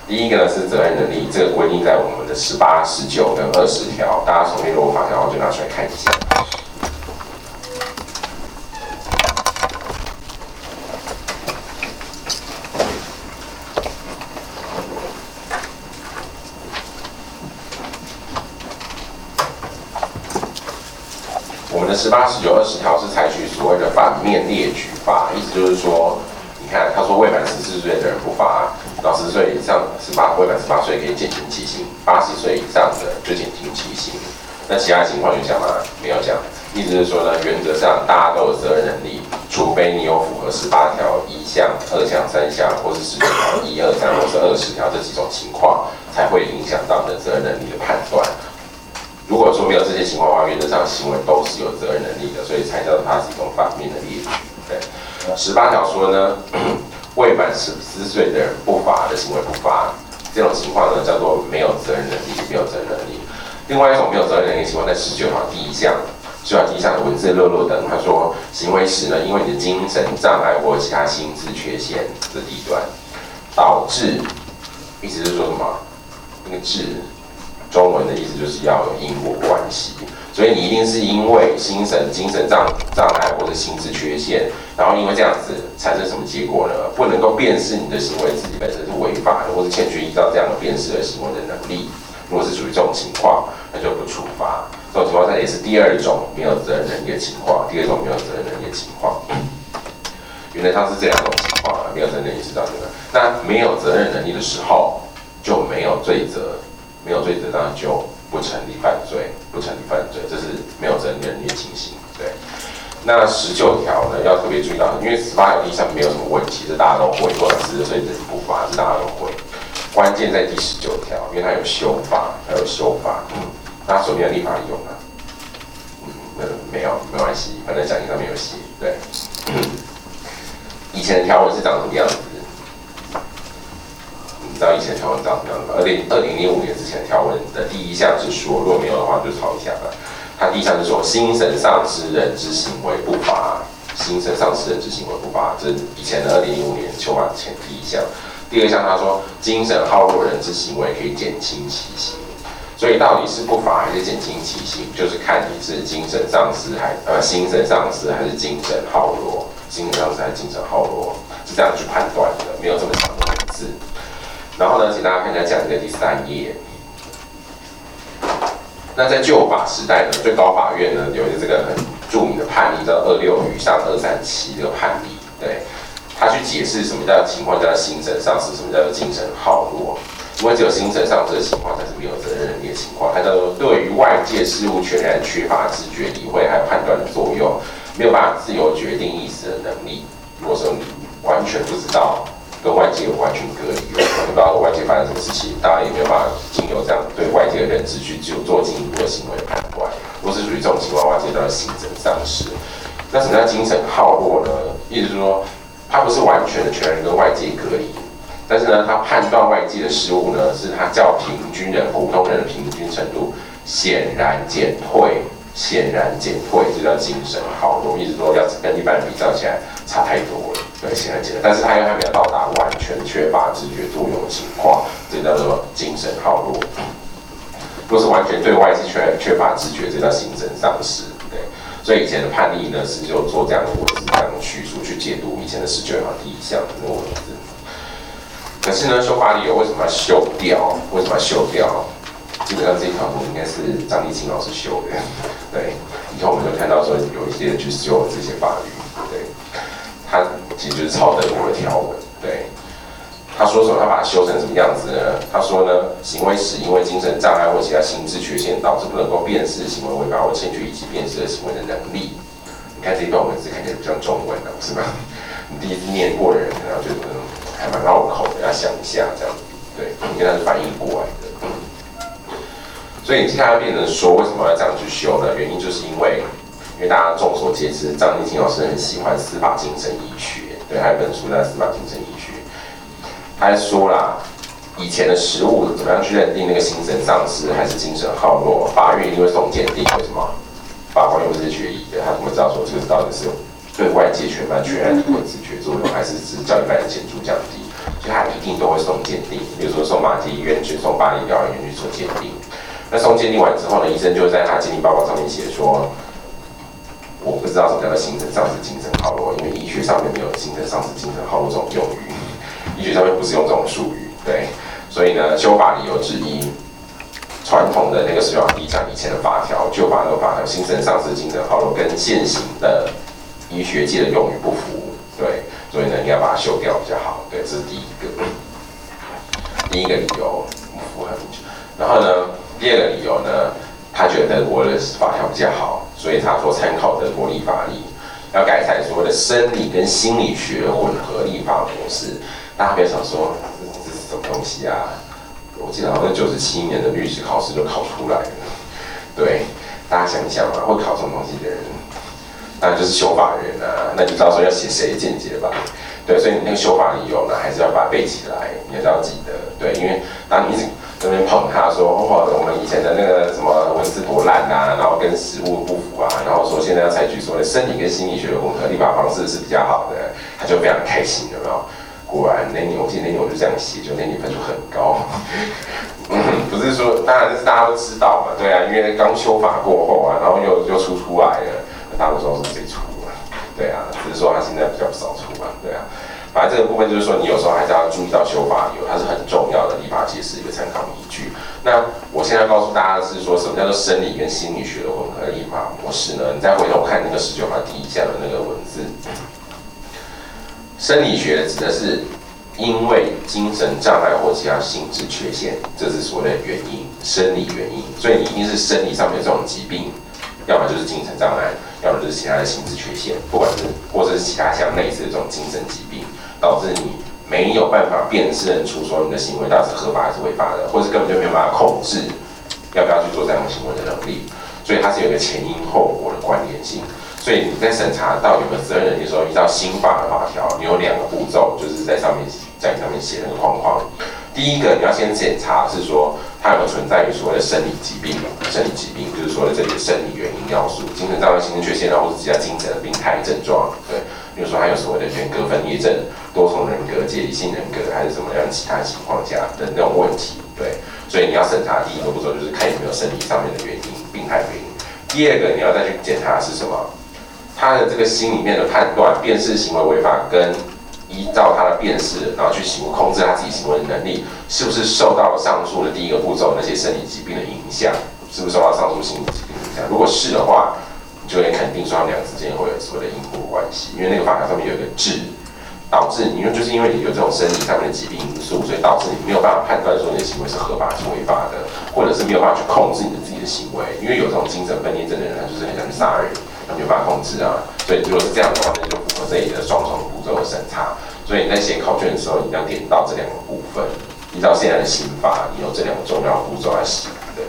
S1: 第一个呢是责任能力，这个规定在我们的十八、十九跟二十条，大家手边如果法条，就拿出来看一下。我们的十八、十九、二十条是采取所谓的反面列举法，意思就是说，你看他说未满十四岁的人不罚，到十岁以上十八未满十八岁可以减轻其刑，八十岁以上的就减轻其刑。那其他情况有讲吗？没有讲。意思是说呢，原则上大家都有责任能力，除非你有符合十八条一项、二项、三项，或是十九条一二三，或是二十条这几种情况，才会影响到你的责任能力的判断。如果说没有这些情况的话，原则上行为都是有责任能力的，所以才叫它是一种反面的例子。对，十八条说呢，未满十四岁的人不罚的行为不罚，这种情况呢叫做没有责任能力，没有责任能力。另外一种没有责任能力情况，在十九条第一项，十九条第一项的文字漏漏等，他说行为时呢，因为你的精神障碍或其他心智缺陷的地段，导致，意思是说什么？那个致。中文的意思就是要有因果关系，所以你一定是因为精神精神障障碍或者心智缺陷，然后因为这样子产生什么结果呢？不能够辨识你的行为自己本身是违法的，或者欠缺依照这样的辨识的行为的能力。如果是属于这种情况，那就不处罚。这种情况下也是第二种没有责任能力的情况，第二种没有责任能力的情况。原来它是这两种情况啊，没有责任能力是这样的。那没有责任能力的时候就没有罪责。没有罪责，当然就不成立犯罪，不成立犯罪，这是没有责任能力的情形。对，那十九条呢，要特别注意到，因为十八条第三没有什么问题，这大家都会，多少十岁人不罚，这大家都会。关键在第十九条，因为它有修法，还有修法，嗯，大家手边的立法有吗？嗯，没有，没关系，反正讲义上面有写。对，以前的条文是长什么样子？你知道以前条文长什么样子吗？二零二零零五年之前条文的第一项是说，如果没有的话就抄一下吧。它第一项是说，心神丧失人之行为不罚，心神丧失人之行为不罚，这是以前的二零零五年修法前第一项。第二项他说，精神耗弱人之行为可以减轻其刑。所以到底是不罚还是减轻其刑，就是看你是精神丧失还呃心神丧失还是精神耗弱，精神丧失还是精神耗弱，是这样去判断的，没有这么长的文字。然后呢，请大家看一下讲解第三页。那在旧法时代呢，最高法院呢有一个这个很著名的判例，叫二六与上二三七这个判例，对，他去解释什么叫情况叫心神丧失，什么叫做精神耗弱。因为只有精神丧失的情况才是没有责任能力的情况，他叫做对于外界事物全然缺乏知觉、理会还有判断的作用，没有办法自由决定意识的能力。如果说你完全不知道跟外界有完全隔离，不知道外界发生什么事情，大家也没有办法经由这样对外界的认知去就做进一步的行为判断。如果是属于这种情况的话，就叫精神丧失。那什么叫精神耗弱呢？意思是说，他不是完全的全然跟外界隔离。但是呢，他判断外界的事物呢，是他较平均人、普通人的平均程度显然减退，显然减退，这叫精神耗弱。意思说，要跟一般人比较起来，差太多了，对，显然减退。但是他又还没有到达完全缺乏知觉作用的情况，这叫做精神耗弱。如果是完全对外界缺缺乏知觉，这叫精神丧失，对。所以以前的判例呢，是就做这样的文字、这样的叙述去解读以前的十九条第一项的那文字。可是呢，修法理由为什么要修掉？为什么要修掉？基本上这一条路应该是张立清老师修的。对，以后我们就看到说有一些人去修这些法律。对，他其实就是抄德国的条文。对，他说什么？他把它修成什么样子呢？他说呢，行为时因为精神障碍或其他心智缺陷，导致不能够辨识行为违法或欠缺以及辨识的行为的能力。你看这一段文字看起来比较中文的，是吧？你第一次念过的人，可能觉得。还蛮绕口的，要想一下这样，对，因为它是翻译过来，所以接下来变成说，为什么要这样去修呢？原因就是因为，因为大家众所皆知，张立清老师很喜欢司法精神医学，对，还有本书叫《司法精神医学》，他还说啦，以前的实物怎么样去认定那个精神丧失还是精神耗弱？法院一定会送鉴定，为什么？法官又不是决议的，他怎么知道说这个到底是？对外界全班全然体会知觉作用，还是指教育班的显著降低，所以他一定都会送鉴定，比如说送马偕医院去，送巴黎疗养院去做鉴定。那送鉴定完之后呢，医生就在他鉴定报告上面写说，我不知道什么叫做精神丧失、精神耗弱，因为医学上面没有精神丧失、精神耗弱这种用语，医学上面不是用这种术语，对。所以呢，修法理由之一，传统的那个使用第一项以前的法条，旧法那个法条，精神丧失、精神耗弱跟现行的。医学界的用语不符，对，所以呢，你要把它修掉比较好，对，这是第一个，第一个理由不符合。然后呢，第二个理由呢，他觉得德国的法条比较好，所以他说参考德国立法例，要改采所谓的生理跟心理学混合立法模式。大家不要想说这这是什么东西啊？我记得好像九十七年的律师考试就考出来了，对，大家想一想啊，会考这种东西的人。那就是修法人啊，那你到时候要写谁见解吧？对，所以你那个修法理由呢，还是要把它背起来，也要记得。对，因为当你一直那边捧他说，哦，我们以前的那个什么文字多烂啊，然后跟实物不符啊，然后说现在要采取所谓生理跟心理学的混合立法方式是比较好的，他就非常开心，有没有？果然那年我记得那年我就这样写，就那年分数很高。不是说，当然是大家都知道嘛，对啊，因为刚修法过后啊，然后又又出出来了。大多数是自己出啊，对啊，只是说他现在比较少出嘛，对啊。反正这个部分就是说，你有时候还是要注意到修法有，它是很重要的立法解释一个参考依据。那我现在告诉大家的是说，什么叫做生理跟心理学的混合立法模式呢？你再回头看那个十九号第一项的那个文字，生理学指的是因为精神障碍或其他心智缺陷，这是所谓的原因，生理原因，所以你一定是生理上面这种疾病。要么就是精神障碍，要么就是其他的心智缺陷，不管是或者是其他像类似的这种精神疾病，导致你没有办法辨认出说你的行为到底是合法还是违法的，或者是根本就没有办法控制要不要去做这样的行为的能力，所以它是有一个前因后果的关联性。所以你在审查到有没有责任能力的时候，依照新法的。法条，你有两个步骤，就是在上面在上面写那个框框。第一个，你要先检查是说它有没有存在于所谓的生理疾病，生理疾病就是说的这里的。生理原因要素，精神障碍、精神缺陷，然后是其他精神的病态症状，对，比如说还有所谓的人格分裂症、多重人格、解离性人格，还是什么样其他情况下的那种问题，对，所以你要审查第一个步骤就是看有没有身体上面的原因、病态原因。第二个你要再去检查是什么，他的这个心里面的判断、辨识行为违法跟。依照他的辨识，然后去行控制他自己行为的能力，是不是受到上述的第一个步骤那些生理疾病的影响？是不是受到上述心理疾病影响？如果是的话，就可以肯定说他们两个之间会有所谓的因果关系，因为那个法条上面有一个治，导致你因为就是因为你有这种生理上面的疾病因素，所以导致你没有办法判断说你的行为是合法还是违法的，或者是没有办法去控制你的自己的行为，因为有这种精神分裂症的人，他就是很想去杀人。他没有办法控制啊，所以如果是这样的话，那就符合这里的双重步骤的审查。所以你在写考卷的时候，一定要点到这两个部分。依照现在的刑法，你有这两个重要步骤来写。对。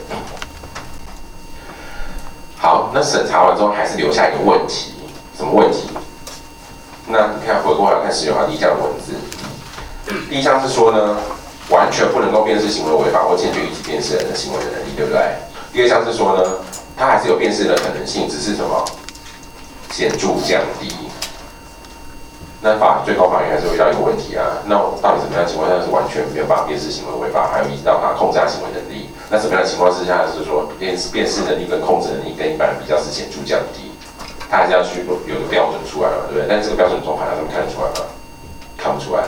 S1: 好，那审查完之后，还是留下一个问题，什么问题？那你看回过来看十九号第一项文字，第一项是说呢，完全不能够辨识行为违法或欠缺一级辨识人的行为的能力，对不对？第二项是说呢，它还是有辨识的可能性，只是什么？显著降低，那法最高法院还是会遇到一个问题啊。那到底什么样的情况下是完全没有办法辨识行为违法，还有依照他控制他行为能力？那什么样的情况之下是说辨识辨识能力跟控制能力跟一般人比较是显著降低？他还是要去有个标准出来嘛，对不对？但这个标准从法条上看得出来吗？看不出来。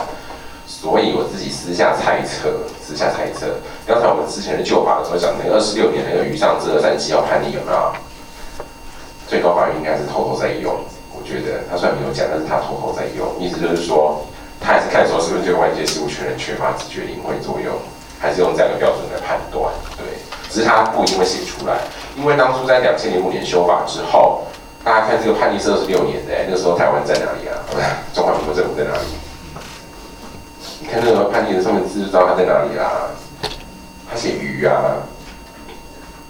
S1: 所以我自己私下猜测，私下猜测，刚才我们之前的旧法的时候讲那个二十六年那个余上之二三七要判例有没有？最高法院应该是偷偷在用，我觉得他虽然没有讲，但是他偷偷在用，意思就是说，他还是看说是不是对外界事务权人缺乏直觉领会作用，还是用这样的标准来判断，对，只是他不一定会写出来，因为当初在两千零五年修法之后，大家看这个判例是二十六年的，那时候台湾在哪里啊？中华民国政府在哪里？你看那个判例的上面字，就知道他在哪里啦，他写鱼啊，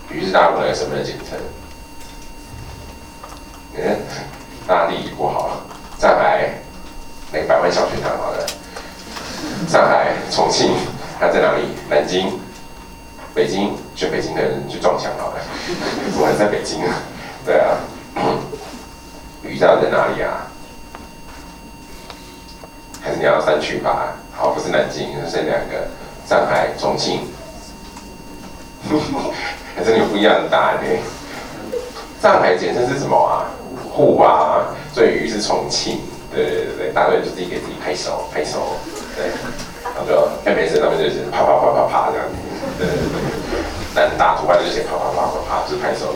S1: 鱼是大陆哪个省份的简称？嗯，大地理不好，上海那个百万小学堂好了，上海、重庆，它在哪里？南京、北京，选北京的人去撞墙好了。我还在北京啊，对啊。鱼家在哪里啊？还是你要三区吧？好，不是南京，剩两个，上海、重庆。还是有不一样的答案呢？上海简称是什么啊？沪啊，所以鱼是重庆，对对对对，大家就自己给自己拍手拍手，对，然后就看美食上面就是啪啪啪啪啪这样子，对对对，但打图案就写啪啪啪啪啪，就是拍手。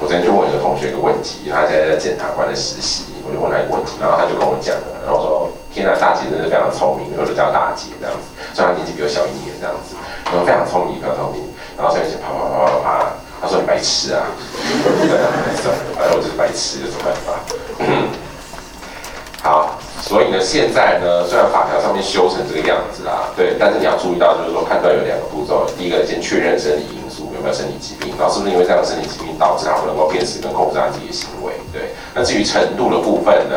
S1: 我昨天就问一个同学一个问题，他现在在检察官的实习，我就问他一个问题，然后他就跟我讲了，然后说天呐，大姐真的非常聪明，我就叫大姐这样子，虽然年纪比我小一年这样子，然后非常聪明，非常聪明，然后所以写啪啪啪啪啪。他说你白痴啊，对啊，反正我就是白痴，有什么办法？所以呢，现在呢，虽然法条上面修成这个样子啊，对，但是你要注意到，就是说判断有两个步骤，第一个先确认生理因素有没有生理疾病，然后是不是因为这样的生理疾病导致他不能够辨识跟控制他自己的行为，对。那至于程度的部分呢，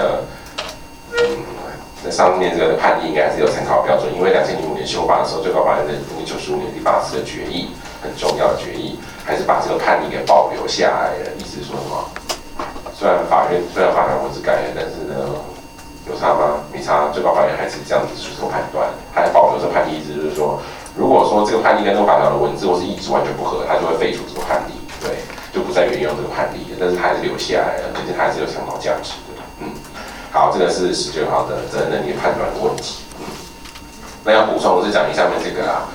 S1: 嗯，那上面这个判例应该还是有参考标准，因为两千零五年修法的时候，最高法院的那个九十五年第八次的决议，很重要的决议。还是把这个判例给保留下来了，意思说什么？虽然法院虽然法条文字改了，但是呢，有差吗？没差。最高法院还是这样子去做判断，还保留这判例，意思就是说，如果说这个判例跟这个法条的文字或是意志完全不合，他就会废除这个判例，对，就不再沿用这个判例。但是他还是留下来了，而且他还是有参考价值的。嗯，好，这个是十九号的责任能力判断的问题。嗯，那要补充的是讲一下面这个啊。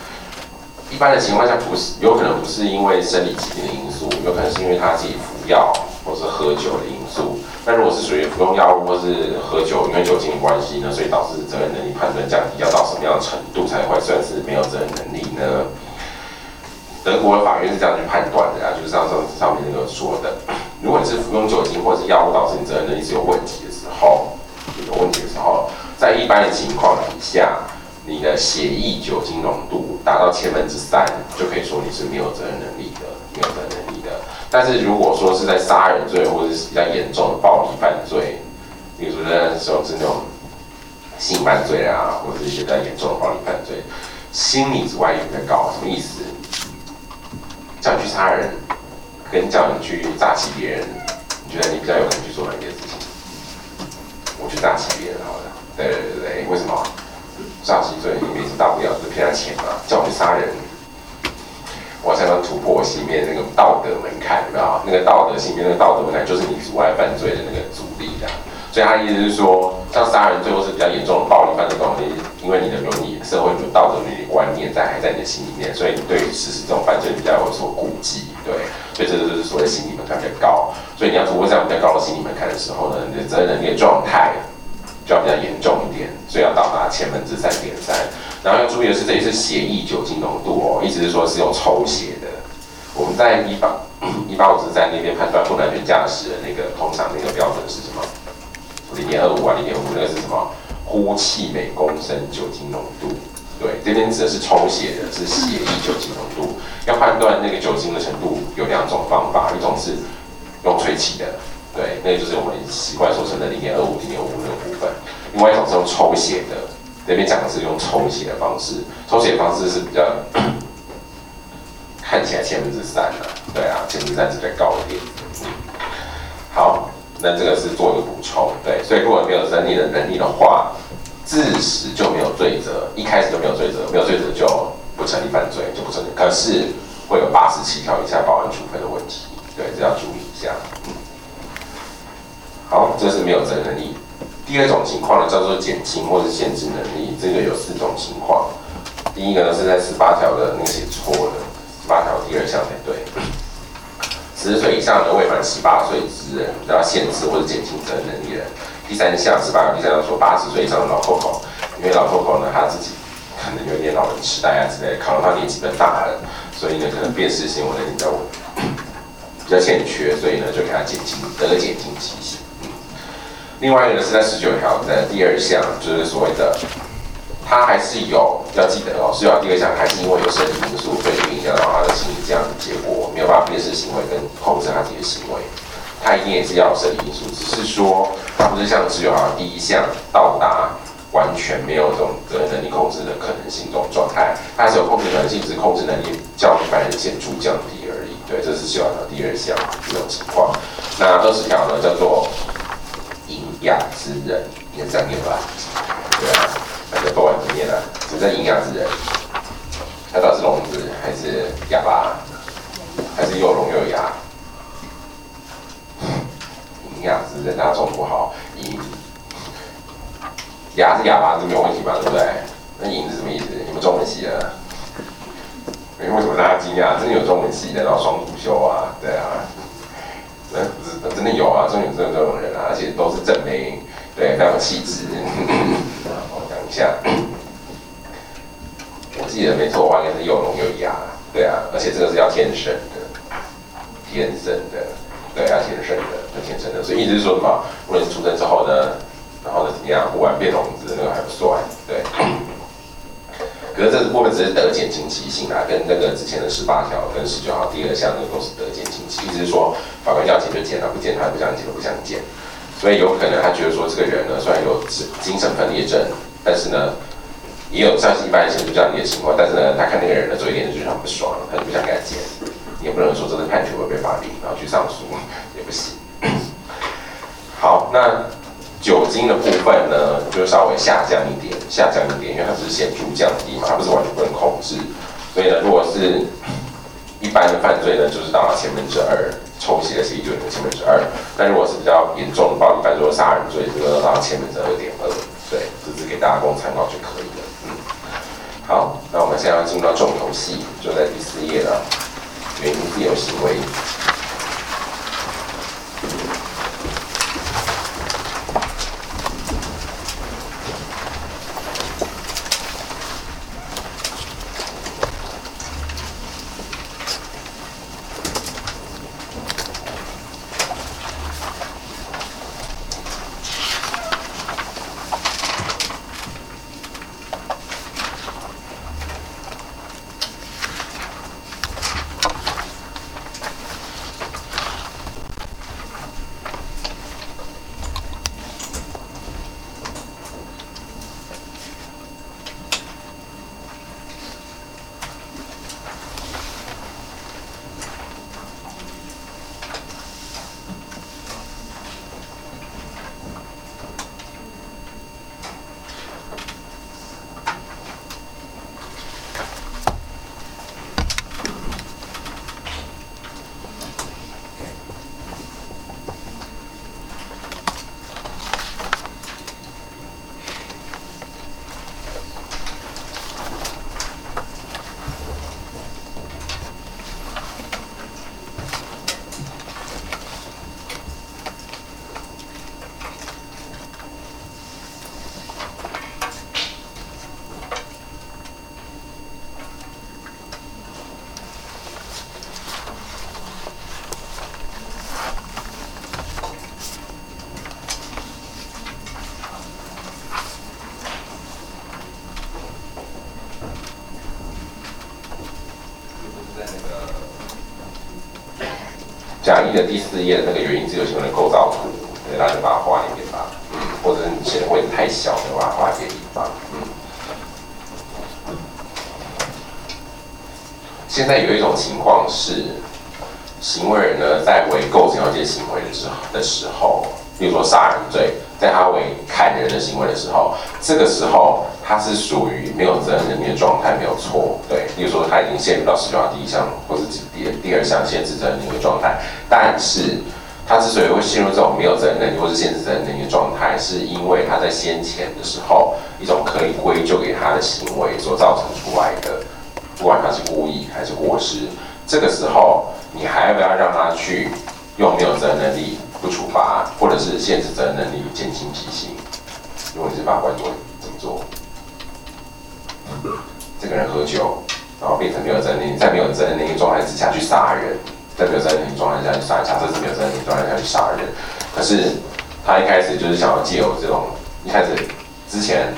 S1: 一般的情况下，不是有可能不是因为生理疾病的因素，有可能是因为他自己服药或是喝酒的因素。那如果是属于服用药物或是喝酒，因为酒精的关系呢，所以导致责任能力判断降低，要到什么样的程度才会算是没有责任能力呢？德国的法院是这样去判断的啊，就是像上上面那个说的，如果你是服用酒精或是药物导致你责任能力是有问题的时候，有问题的时候，在一般的情况底下。你的血液酒精浓度达到千分之三，就可以说你是没有责任能力的，没有责任。但是如果说是在杀人罪或者是比较严重的暴力犯罪，比如说那时候是那种性犯罪啊，或者是一些比较严重的暴力犯罪，心理之外有在高，什么意思？叫你去杀人，跟叫你去诈欺别人，你觉得你比较有可能去做哪件事情？我去诈欺别人好了。对对对对，为什么？诈欺罪你没什么大不了，就骗他钱嘛。叫我去杀人，我才能突破我心里面那个道德门槛，知道那个道德心里面那个道德门槛，就是你阻碍犯罪的那个阻力的。所以他意思是说，像杀人罪或是比较严重的暴力犯罪这种东西，因为你的伦理、社会、道德伦理观念在还在你的心里面，所以你对于实施这种犯罪比较有所顾忌，对，所以这就是所谓心理门槛比较高。所以你要突破这样比较高的心理门槛的时候呢，你的责任能力的状态就要比较严重一点，所以要到达千分之三点三。然后要注意的是，这里是血液酒精浓度哦，意思是说是用抽血的。我们在一八 一八五之在那边判断不安全驾驶的那个通常那个标准是什么？零点二五啊，零点五那个是什么？呼气每公升酒精浓度。对，这边指的是抽血的，是血液酒精浓度。要判断那个酒精的程度有两种方法，一种是用吹气的，对，那就是我们习惯所称的零点二五、零点五那个部分。另外一种是用抽血的，这边讲的是用抽血的方式，抽血方式是比较 看起来千分之三的，对啊，千分之三是比较高一点。好。那这个是做一个补充，对，所以如果没有整理的能力的话，自始就没有罪责，一开始就没有罪责，没有罪责就不成立犯罪，就不成立。可是会有八十七条以下保安处分的问题，对，这要注意一下。好，这是没有责任能力。第二种情况呢，叫做减轻或是限制能力，这个有四种情况。第一个呢是在十八条的那个写错了，十八条第二项才对。十岁以上的未满十八岁之人，要限制或者减轻责任能力人。第三项十八条第三项说，八十岁以上的老头头，因为老头头呢他自己可能有点老人痴呆啊之类的，考虑他年纪比较大了，所以呢可能辨识性或者比较 比较欠缺，所以呢就给他减轻得减轻期限。另外一个呢是在十九条的第二项，就是所谓的。他还是有要记得哦，十九条第二项还是因为有生理因素，所以影响到他的心理这样的结果，没有办法辨识行为跟控制他自己的行为，他一定也是要有生理因素，只是说他不是像十九条第一项到达完全没有这种责任能力控制的可能性这种状态，他还是有控制能性，只是控制能力较一般人显著降低而已。对，这是十九条第二项这种情况。那二十条呢，叫做养之人，也这样念吧？对啊。那个不管怎么念呢，只是营养之人，他到底是聋子还是哑巴，还是又聋又哑？营养之人他中不好，营哑是哑巴是没有问题嘛，对不对？那营是什么意思？你们中文系的？为什么大家惊讶？真的有中文系的，然后双主修啊？对啊，那真的有啊，中有真的这种人啊，而且都是正妹，对，非常有气质。我讲一下，我记得没错的话，应该是又聋又哑，对啊，而且这个是要天生的，天生的，对啊，天生的，要天生的，所以意思是说什么？无论是出生之后呢，然后呢怎么样，不管变聋子，那个还不算，对。可是这个部分只是得减轻其刑啊，跟那个之前的十八条跟十九号第二项那个都是得减轻其，意思是说法官要减就减了，不减他不想减不想减，所以有可能他觉得说这个人呢，虽然有精神分裂症。但是呢，也有像是一般人就这样的情况，但是呢，他看那个人的嘴脸就是很不爽，他就不想给他见，也不能说这个判决会被法庭，然后去上诉也不行。好，那酒精的部分呢，就稍微下降一点，下降一点，因为它只是显著降低嘛，它不是完全不能控制。所以呢，如果是一般的犯罪呢，就是到了千分之二，抽血的是一就有千分之二。但如果是比较严重的暴力犯罪杀人罪，这个到千分之二点二。对，只是给大家供参考就可以了。嗯，好，那我们现在要进入到重头戏，就在第四页了，原因自由行为。讲义的第四页的那个原因自由行为的构造图，对，那就把它画一点吧。嗯，或者是你写的位置太小，就把它画别的地方。嗯。现在有一种情况是，行为人呢在为构成要件行为的时候的时候，比如说杀人罪，在他为砍人的行为的时候，这个时候他是属于没有责任能力的状态，没有错。对，比如说他已经陷入到十九条第一项或是第二项限制责任能力的状态，但是他之所以会陷入这种没有责任能力或是限制责任能力的状态，是因为他在先前的时候一种可以归咎给他的行为所造成出来的。不管他是故意还是过失，这个时候你还要不要让他去用没有责任能力不处罚，或者是限制责任能力减轻提刑？如果你是法官，做怎么做？这个人喝酒，然后变成没有责任能力，在没有责任能力状态之下去杀人，在没有责任能力状态下去杀，假设是没有责任能力状态下去杀人，可是他一开始就是想要借由这种一开始之前。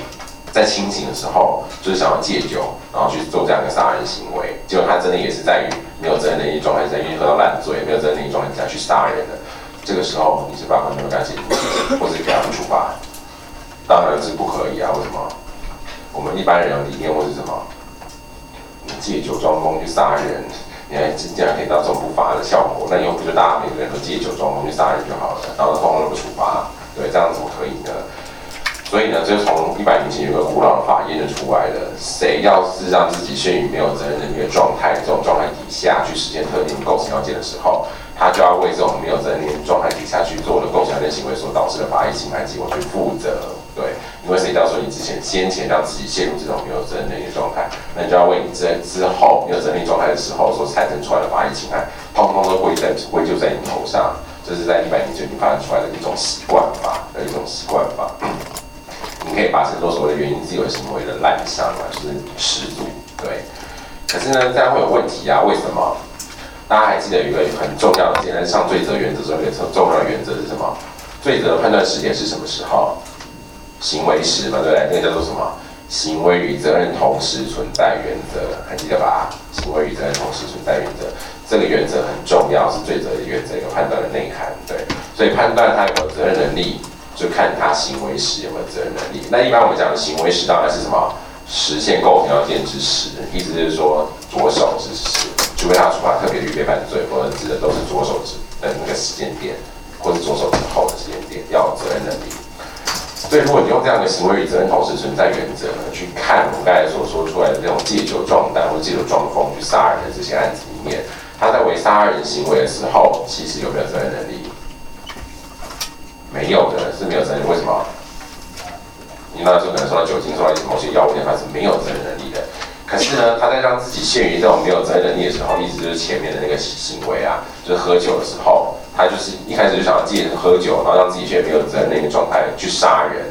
S1: 在清醒的时候，就是想要戒酒，然后去做这样一个杀人行为。结果他真的也是在于没有责任能力状态下，因为喝到烂醉，没有责任能力状态下去杀人的。这个时候，你是法官没有给他解或者给他处罚？当然是不可以啊！为什么？我们一般人的理念或是什么？你借酒装疯去杀人，你还竟然可以到这种不法的效果？那以后不就大家每个人都借酒装疯去杀人就好了？然后通通都不处罚，对，这样怎么可以呢？所以呢，就从一百年前有个古老的法验就出来了。谁要是让自己陷于没有责任能力的状态，这种状态底下去实现特定构成要件的时候，他就要为这种没有责任能力状态底下去做的构成要件行为所导致的法益侵害结果去负责。对，因为谁叫说你之前先前让自己陷入这种没有责任能力的状态，那你就要为你在之后你有责任能力状态的时候所产生出来的法益侵害，通通都归在归咎在你头上。这是在一百年前已经发展出来的一种习惯法的一种习惯法。你可以把很多所谓的原因自由行为的滥觞啊，就是尺度，对。可是呢，这样会有问题啊？为什么？大家还记得有一个很重要的，简单上罪责原则中一个很重要的原则是什么？罪责判断时间是什么时候？行为时嘛，对不对？那个叫做什么？行为与责任同时存在原则，还记得吧？行为与责任同时存在原则，这个原则很重要，是罪责的原则，一个判断的内涵，对。所以判断他有没有责任能力。就看他行为时有没有责任能力。那一般我们讲的行为时当然是什么？实现构成要件之时，意思就是说着手之时，除非他处罚特别预备犯罪，否则指的都是着手之的那个时间点，或者着手之后的时间点要有责任能力。所以如果你用这样的行为与责任同时存在原则呢，去看我们刚才所说出来的这种借酒壮胆或者借酒装疯去杀人的这些案子里面，他在为杀人行为的时候，其实有没有责任能力？没有的是没有责任，为什么？你那时候可能受到酒精、受到某些药物的话是没有责任能力的。可是呢，他在让自己陷于这种没有责任能力的时候，一直就是前面的那个行为啊，就是喝酒的时候，他就是一开始就想要借着喝酒，然后让自己却没有责任的一个状态去杀人。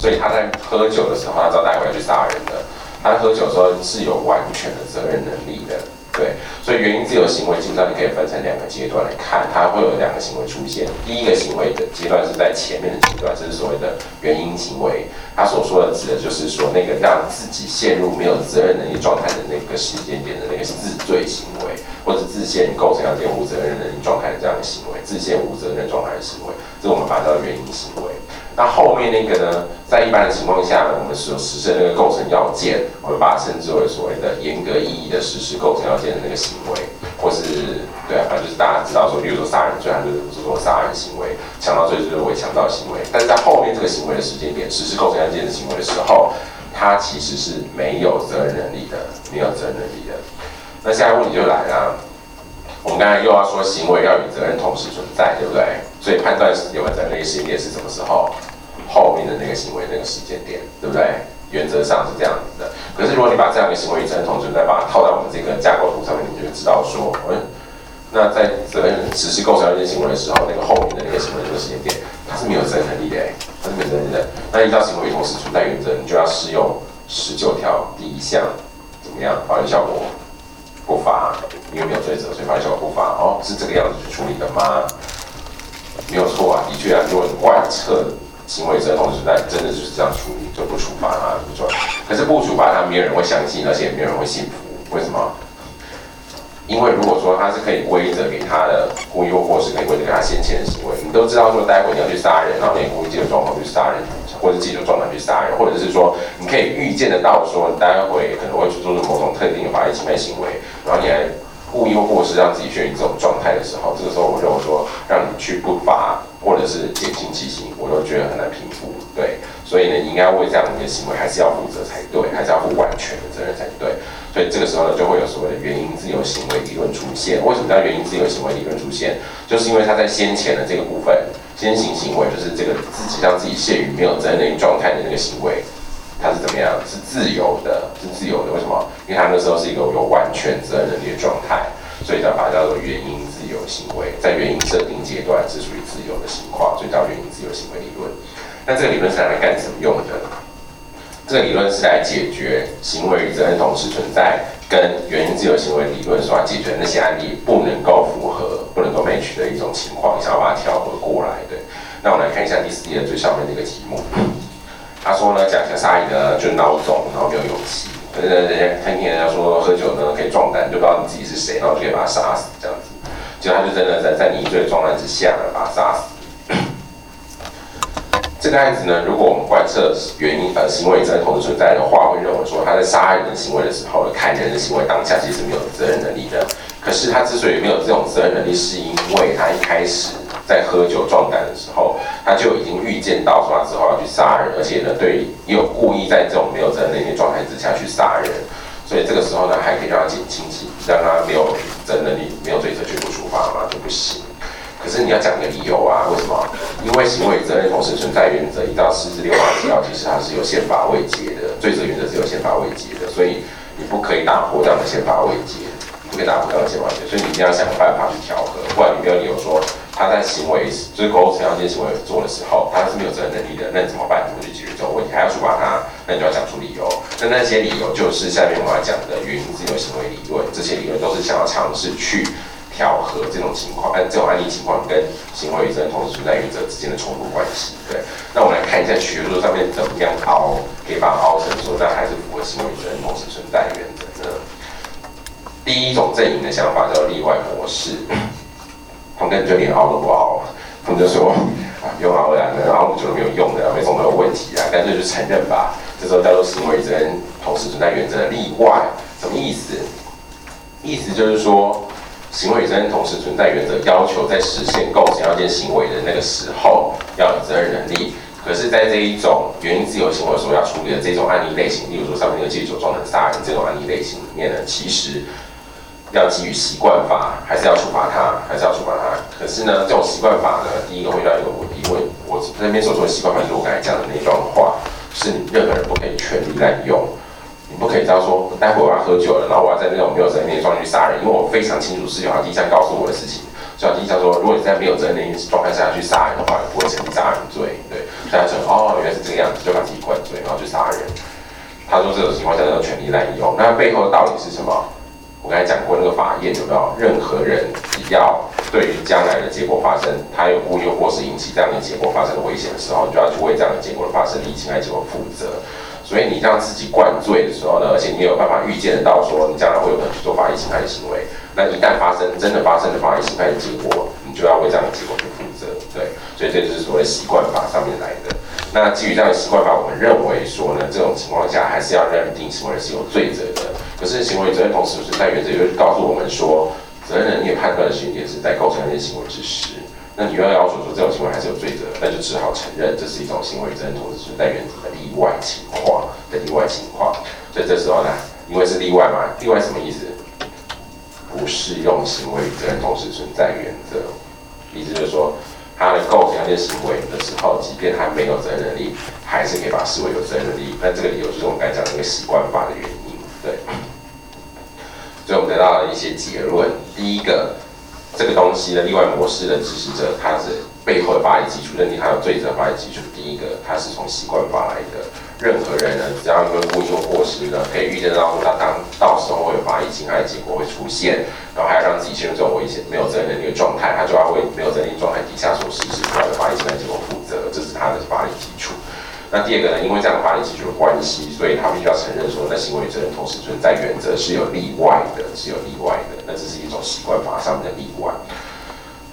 S1: 所以他在喝酒的时候，他知道待会要去杀人的。他喝酒的时候是有完全的责任能力的。对，所以原因自由行为基本上你可以分成两个阶段来看，它会有两个行为出现。第一个行为的阶段是在前面的阶段，这是所谓的原因行为。他所说的指的就是说那个让自己陷入没有责任能力状态的那个时间点的那个自罪行为，或者自限构成要件无责任能力状态的这样的行为，自限无责任状态的行为，这是我们把它叫原因行为。那后面那个呢，在一般的情况下呢，我们所实施那个构成要件，我们把它称之为所谓的严格意义的实施构成要件的那个行为，或是对啊，反正就是大家知道说，比如说杀人罪，它就是说杀人行为；强盗罪就是为强盗行为。但是在后面这个行为的时间点实施构成要件的行为的时候，它其实是没有责任能力的，没有责任能力的。那下一问题就来了，我们刚才又要说行为要与责任同时存在，对不对？所以判断有没有责任时间点是什么时候？后面的那个行为那个时间点，对不对？原则上是这样子的。可是如果你把这样的行为与责任同时存在把它套在我们这个架构图上面，你就知道说，嗯，那在责任实施构成要件行为的时候，那个后面的那个行为那个时间点，它是没有责任能力的，它是没有责任的。那依照行为同时存在原则，你就要适用十九条第一项，怎么样？法律效果不罚，因为没有罪责，所以法律效果不罚。哦，是这个样子去处理的吗？没有错啊，的确啊，如果贯彻行为责任同时存在，真的就是这样处理，就不处罚他，不可是不处罚他，没有人会相信，而且也没有人会信服。为什么？因为如果说他是可以规则给他的故意或过失，可以规则给他先前的行为，你都知道说待会你要去杀人，然后你故意借着状况去杀人，或者借着状况去杀人，或者是说你可以预见得到说你待会可能会去做出某种特定的法律侵害行为，然后你还故意或过失让自己陷入这种状态的时候，这个时候我就说让你去不罚或者是减轻其刑，我都觉得很难平复。对，所以呢，你应该为这样的行为还是要负责才对，还是要负完全的责任才对。所以这个时候呢，就会有所谓的原因自由行为理论出现。为什么叫原因自由行为理论出现？就是因为他在先前的这个部分，先行行为就是这个自己让自己陷于没有责任状态的那个行为，它是怎么样？是自由的，是自由的。为什么？因为他那时候是一个有完全责任能力的状态，所以叫把它叫做原因自由行为。在原因设定阶段是属于自由的情况，所以叫原因自由行为理论。那这个理论是来干什么用的？这个理论是来解决行为与责任同时存在，跟原因自由行为理论所要解决那些案例不能够符合、不能够 match 的一种情况，想要把它调和过来。对，那我们来看一下第四页最上面那个题目。他说呢，讲讲杀人呢就孬种，然后没有勇气。可是人家听听人家说喝酒呢可以壮胆，就不知道你自己是谁，然后就可以把他杀死这样子。结果他就真的在在你醉的状态之下呢把他杀死。这个案子呢，如果我们贯彻原因呃行为责任同时存在的话，会认为说他在杀人的行为的时候，砍人的行为当下其实是没有责任能力的。可是他之所以没有这种责任能力，是因为他一开始在喝酒壮胆的时候，他就已经预见到说他之后要去杀人，而且呢，对又故意在这种没有责任能力状态之下去杀人，所以这个时候呢，还可以让他减轻刑，让他没有责任能力、没有罪责就不处罚嘛，就不行。可是你要讲个理由啊？为什么？因为行为责任同时存在原则，一到四至六八条，其实它是有宪法未结的，罪责原则是有宪法未结的，所以你不可以打破这样的宪法未结，不可以打破这样的宪法未结，所以你一定要想办法去调和，不然你没有理由说他在行为就是构成要件行为做的时候，他是没有责任能力的，那你怎么办？怎么去解决这种问题？还要处罚他？那你就要讲出理由。那那些理由就是下面我要讲的原因自由行为理论，这些理论都是想要尝试去。调和这种情况，按这种案例情况跟行为责任同时存在原则之间的冲突关系。对，那我们来看一下学术上面怎么样凹，可以把它凹成说，那还是符合行为责任同时存在原则呢？第一种阵营的想法叫例外模式，他们根本就连凹都不熬，他们就说啊，用凹来的，凹就没有用的，没什么有问题啊，干脆就承认吧。这时候叫做行为责任同时存在原则的例外，什么意思？意思就是说。行为责任同时存在原则要求，在实现构成要件行为的那个时候，要有责任能力。可是，在这一种原因自由行为所要处理的这种案例类型，例如说上面那个借酒壮胆杀人这种案例类型里面呢，其实要基于习惯法，还是要处罚他，还是要处罚他。可是呢，这种习惯法呢，第一个会遇到一个问题，因为：我那边所说的习惯法，就是我刚才讲的那段话，是你任何人不可以全力滥用。你不可以这样说，待会我要喝酒了，然后我要在那种没有责任的状态去杀人，因为我非常清楚是有第一项告诉我的事情。小第一项说，如果你在没有责任的状态下去杀人的话，不会成立杀人罪。对，所以他说哦，原来是这个样子，就把自己灌醉，然后去杀人。他说这种情况下叫做权利滥用。那背后的道理是什么？我刚才讲过那个法院有没有？任何人只要对于将来的结果发生，他有故意或是引起这样的结果发生的危险的时候，你就要去为这样的结果的发生利益侵害结果负责。所以你让自己灌醉的时候呢，而且你有办法预见得到说你将来会有可能去做法律侵害的行为，那一旦发生真的发生了法律侵害的结果，你就要为这样的结果去负责。对，所以这就是所谓习惯法上面来的。那基于这样的习惯法，我们认为说呢，这种情况下还是要认定行为人是有罪责的。可是行为责任同时存在原则，也就是告诉我们说，责任能力判断的时间点是在构成那些行为之时。那你又要要求说这种行为还是有罪责，那就只好承认这是一种行为责任同时存在原则的例外情况的例外情况。所以这时候呢，因为是例外嘛，例外什么意思？不适用行为责任同时存在原则，意思就是说，他的构成要件行为的时候，即便他没有责任能力，还是可以把视为有责任能力。那这个理由就是我们刚才讲的那个习惯法的原因，对。所以我们得到了一些结论，第一个。这个东西的例外模式的支持者，他是背后的法律基础，认定他有罪责法律基础。第一个，他是从习惯法来的。任何人呢，只要因为故意或过失呢，可以预见到他当到时候会有法律侵害结果会出现，然后还要让自己陷入这种危险、没有责任的一个状态，他就要为没有责任状态底下所实施出来的法律侵害结果负责。这是他的法律基础。那第二个呢？因为这样的法律基础的关系，所以他必须要承认说，那行为责任同时存在原则是有例外的，是有例外的。那这是一种习惯法上面的例外，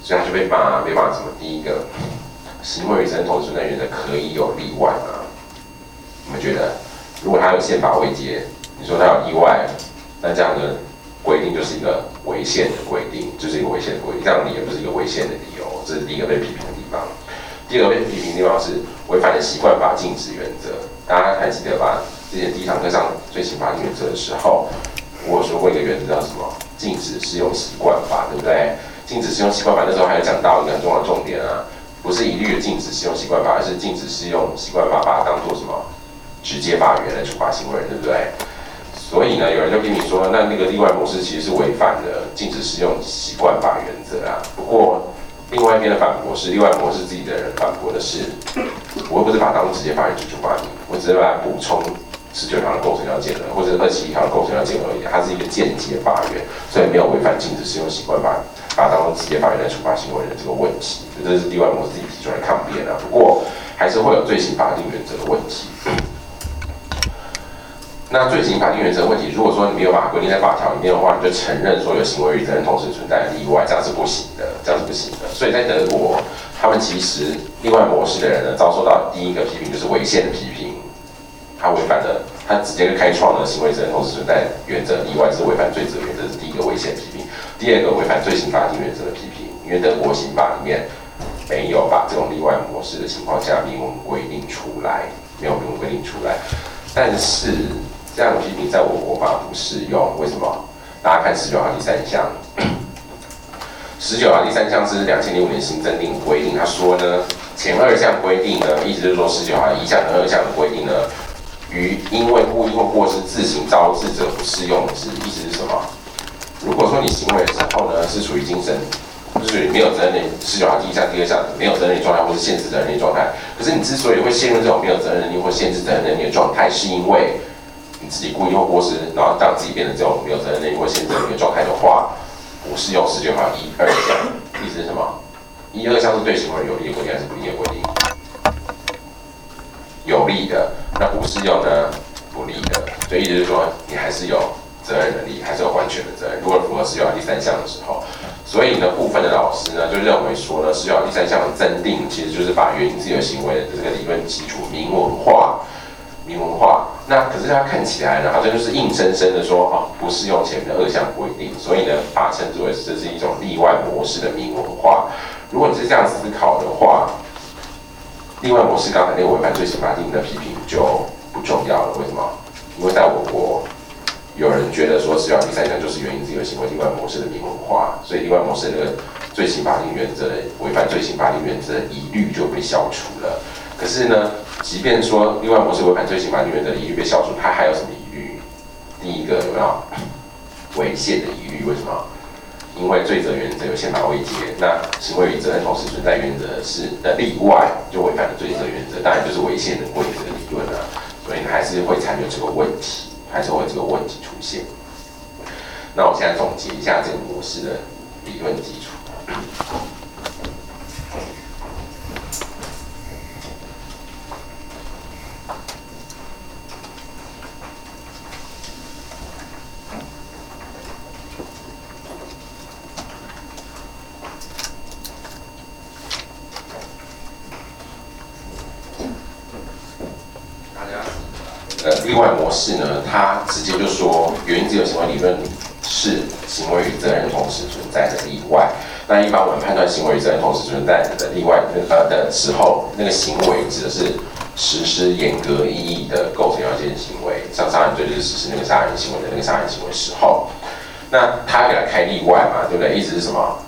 S1: 所以他就被骂，被骂什么？第一个，行为与责任同时存在原则可以有例外吗？你们觉得，如果他有宪法未接，你说他有意外，那这样的规定就是一个违宪的规定，就是一个违宪的规定，这样你也不是一个违宪的理由，这是第一个被批评的地方。第二个被批评的地方是违反了习惯法禁止原则，大家还记得吧？之前第一堂课上最刑法定原则的时候，我说过一个原则叫什么？禁止适用习惯法，对不对？禁止适用习惯法那时候还有讲到一个很重要的重点啊，不是一律的禁止适用习惯法，而是禁止适用习惯法，把它当做什么？直接法院来处罚行为人，对不对？所以呢，有人就跟你说，那那个例外模式其实是违反了禁止适用习惯法原则啊。不过，另外一边的反驳是例外模式自己的人反驳的是，我又不是把它当直接法院去处罚你，我只是把它补充十九条的构成要件的，或者二十一条的构成要件而已。它是一个间接法院，所以没有违反禁止适用习惯法，把当中直接法院来处罚行为人这个问题。这是例外模式自己提出来抗辩啊。不过，还是会有罪行法定原则的问题。那罪行法定原则问题，如果说你没有把它规定在法条里面的话，你就承认说有行为与责任同时存在的例外，这样是不行的，这样是不行的。所以在德国，他们其实例外模式的人呢，遭受到第一个批评就是违宪的批评，他违反了，他直接开创了行为责任同时存在原则例外，是违反罪责原则，是第一个违宪批评。第二个违反罪行法定原则的批评，因为德国刑法里面没有把这种例外模式的情况下明文规定出来，没有明文规定出来，但是。这样的批评在我国法不适用，为什么？大家看十九号第三项，十九号第三项是两千零五年新增定规定，他说呢，前二项规定呢，意思就是说十九号一项和二项的规定呢，于因为故意或过失自行招致者不适用之。意思是什么？如果说你行为的时候呢，是处于精神，就是没有责任能力，十九号第一项、第二项没有责任能力状态，或是限制责任能力状态，可是你之所以会陷入这种没有责任能力或限制责任能力的状态，是因为自己故意或过失，然后让自己变成这种没有责任能力或限制的状态的话，不适用十九号一二项。意思是什么？一二项是对行为人有利的规定还是不利的规定？有利的。那不适用呢？不利的。所以意思是说，你还是有责任能力，还是有完全的责任。如果符合十九号第三项的时候，所以呢，部分的老师呢就认为说呢，十九号第三项的增定其实就是把原因自由行为的这个理论基础明文化。明文化，那可是他看起来呢，好像就是硬生生的说，哦，不适用前面的二项规定，所以呢，把它称之为这是一种例外模式的明文化。如果你是这样思考的话，例外模式刚才那个违反罪行法定的批评就不重要了。为什么？因为在我国，有人觉得说，只要第三项就是原因自由行为例外模式的明文化，所以例外模式的罪行法定原则违反罪行法定原则的疑虑就被消除了。可是呢？即便说例外模式违反罪行法定原则的疑虑被消除，它还有什么疑虑？第一个有没有违宪的疑虑？为什么？因为罪责原则有宪法未结，那行为与责任同时存在原则是的例外，就违反了罪责原则，当然就是违宪的规则理论了。所以还是会残留这个问题，还是会这个问题出现。那我现在总结一下这个模式的理论基础。是呢，他直接就说原因自由行为理论是行为与责任同时存在的例外。那一般我们判断行为与责任同时存在的例外那呃的时候，那个行为指的是实施严格意义的构成要件行为，像杀人罪就是实施那个杀人行为的那个杀人行为时候，那他给他开例外嘛，对不对？意思是什么？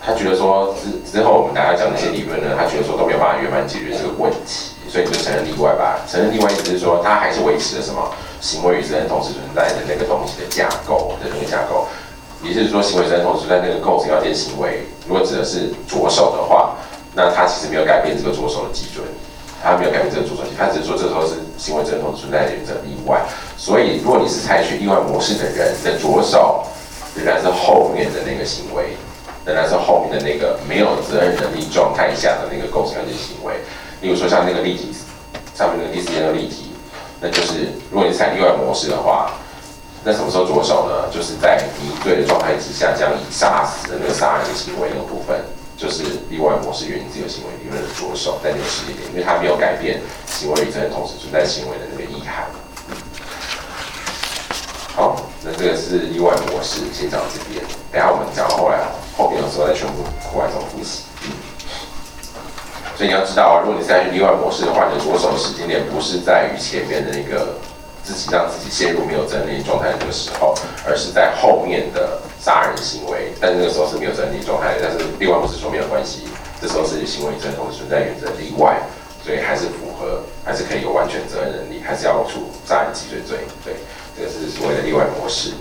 S1: 他觉得说之之后我们大家讲那些理论呢，他觉得说都没有办法圆满解决这个问题。所以你就承认例外吧。承认例外意思是说，它还是维持了什么行为与责任同时存在的那个东西的架构的那个架构。也就是说，行为责任同时存在那个构成要件行为，如果指的是着手的话，那它其实没有改变这个着手的基准，它没有改变这个着手基，它只是说这时候是行为责任同时存在的原则例外。所以，如果你是采取例外模式的人的着手，仍然是后面的那个行为，仍然是后面的那个没有责任能力状态下的那个构成要件行为。例如说像那个例题上面那个第四页的例题，那就是如果你采例外模式的话，那什么时候着手呢？就是在你对的状态之下，将以杀死的那个杀人的行为那个部分，就是例外模式原因自由行为理论的着手，在那个时间点，因为它没有改变行为与责任同时存在行为的那个意涵。好，那这个是例外模式，先讲这边。等下我们讲到后来，后面的时候再全部课外中复习。所以你要知道，如果你是在例外模式的话，你的着手时间点不是在于前面的那个自己让自己陷入没有整理状态的那个时候，而是在后面的杀人行为。但那个时候是没有整理状态的，但是例外模式说没有关系，这时候是行为正同时存在原则例外，所以还是符合，还是可以有完全责任能力，还是要处杀人既遂罪。对。这个是所谓的例外模式，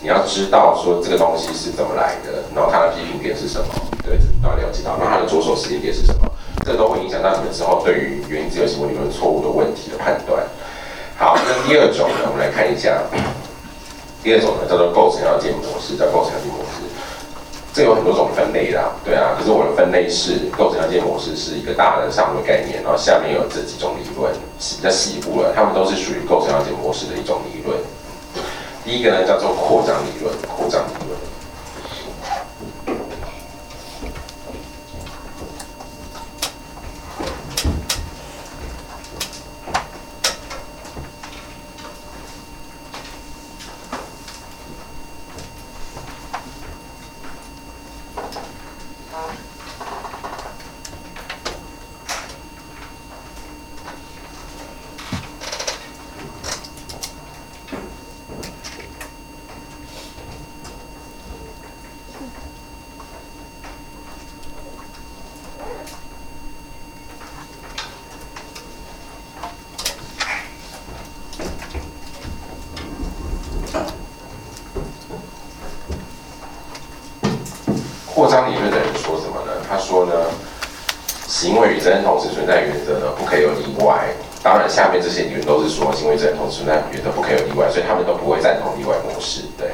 S1: 你要知道说这个东西是怎么来的，然后它的批评点是什么，对，都要了解到，然后它的着手时间点是什么，这都会影响到你们之后对于原因自由行为理论错误的问题的判断。好，那第二种呢，我们来看一下，第二种呢叫做构成要件模式，叫构成要件模式。这有很多种分类啦，对啊。可是我的分类是构成要件模式是一个大的上的概念，然后下面有这几种理论，比较细部了，它们都是属于构成要件模式的一种理论。第一个呢叫做扩张理论，扩张理论。扩张理论的人说什么呢？他说呢，行为与责任同时存在原则呢，不可以有例外。当然，下面这些理论都是说行为责任同时存在原则不可以有例外，所以他们都不会赞同例外模式。对，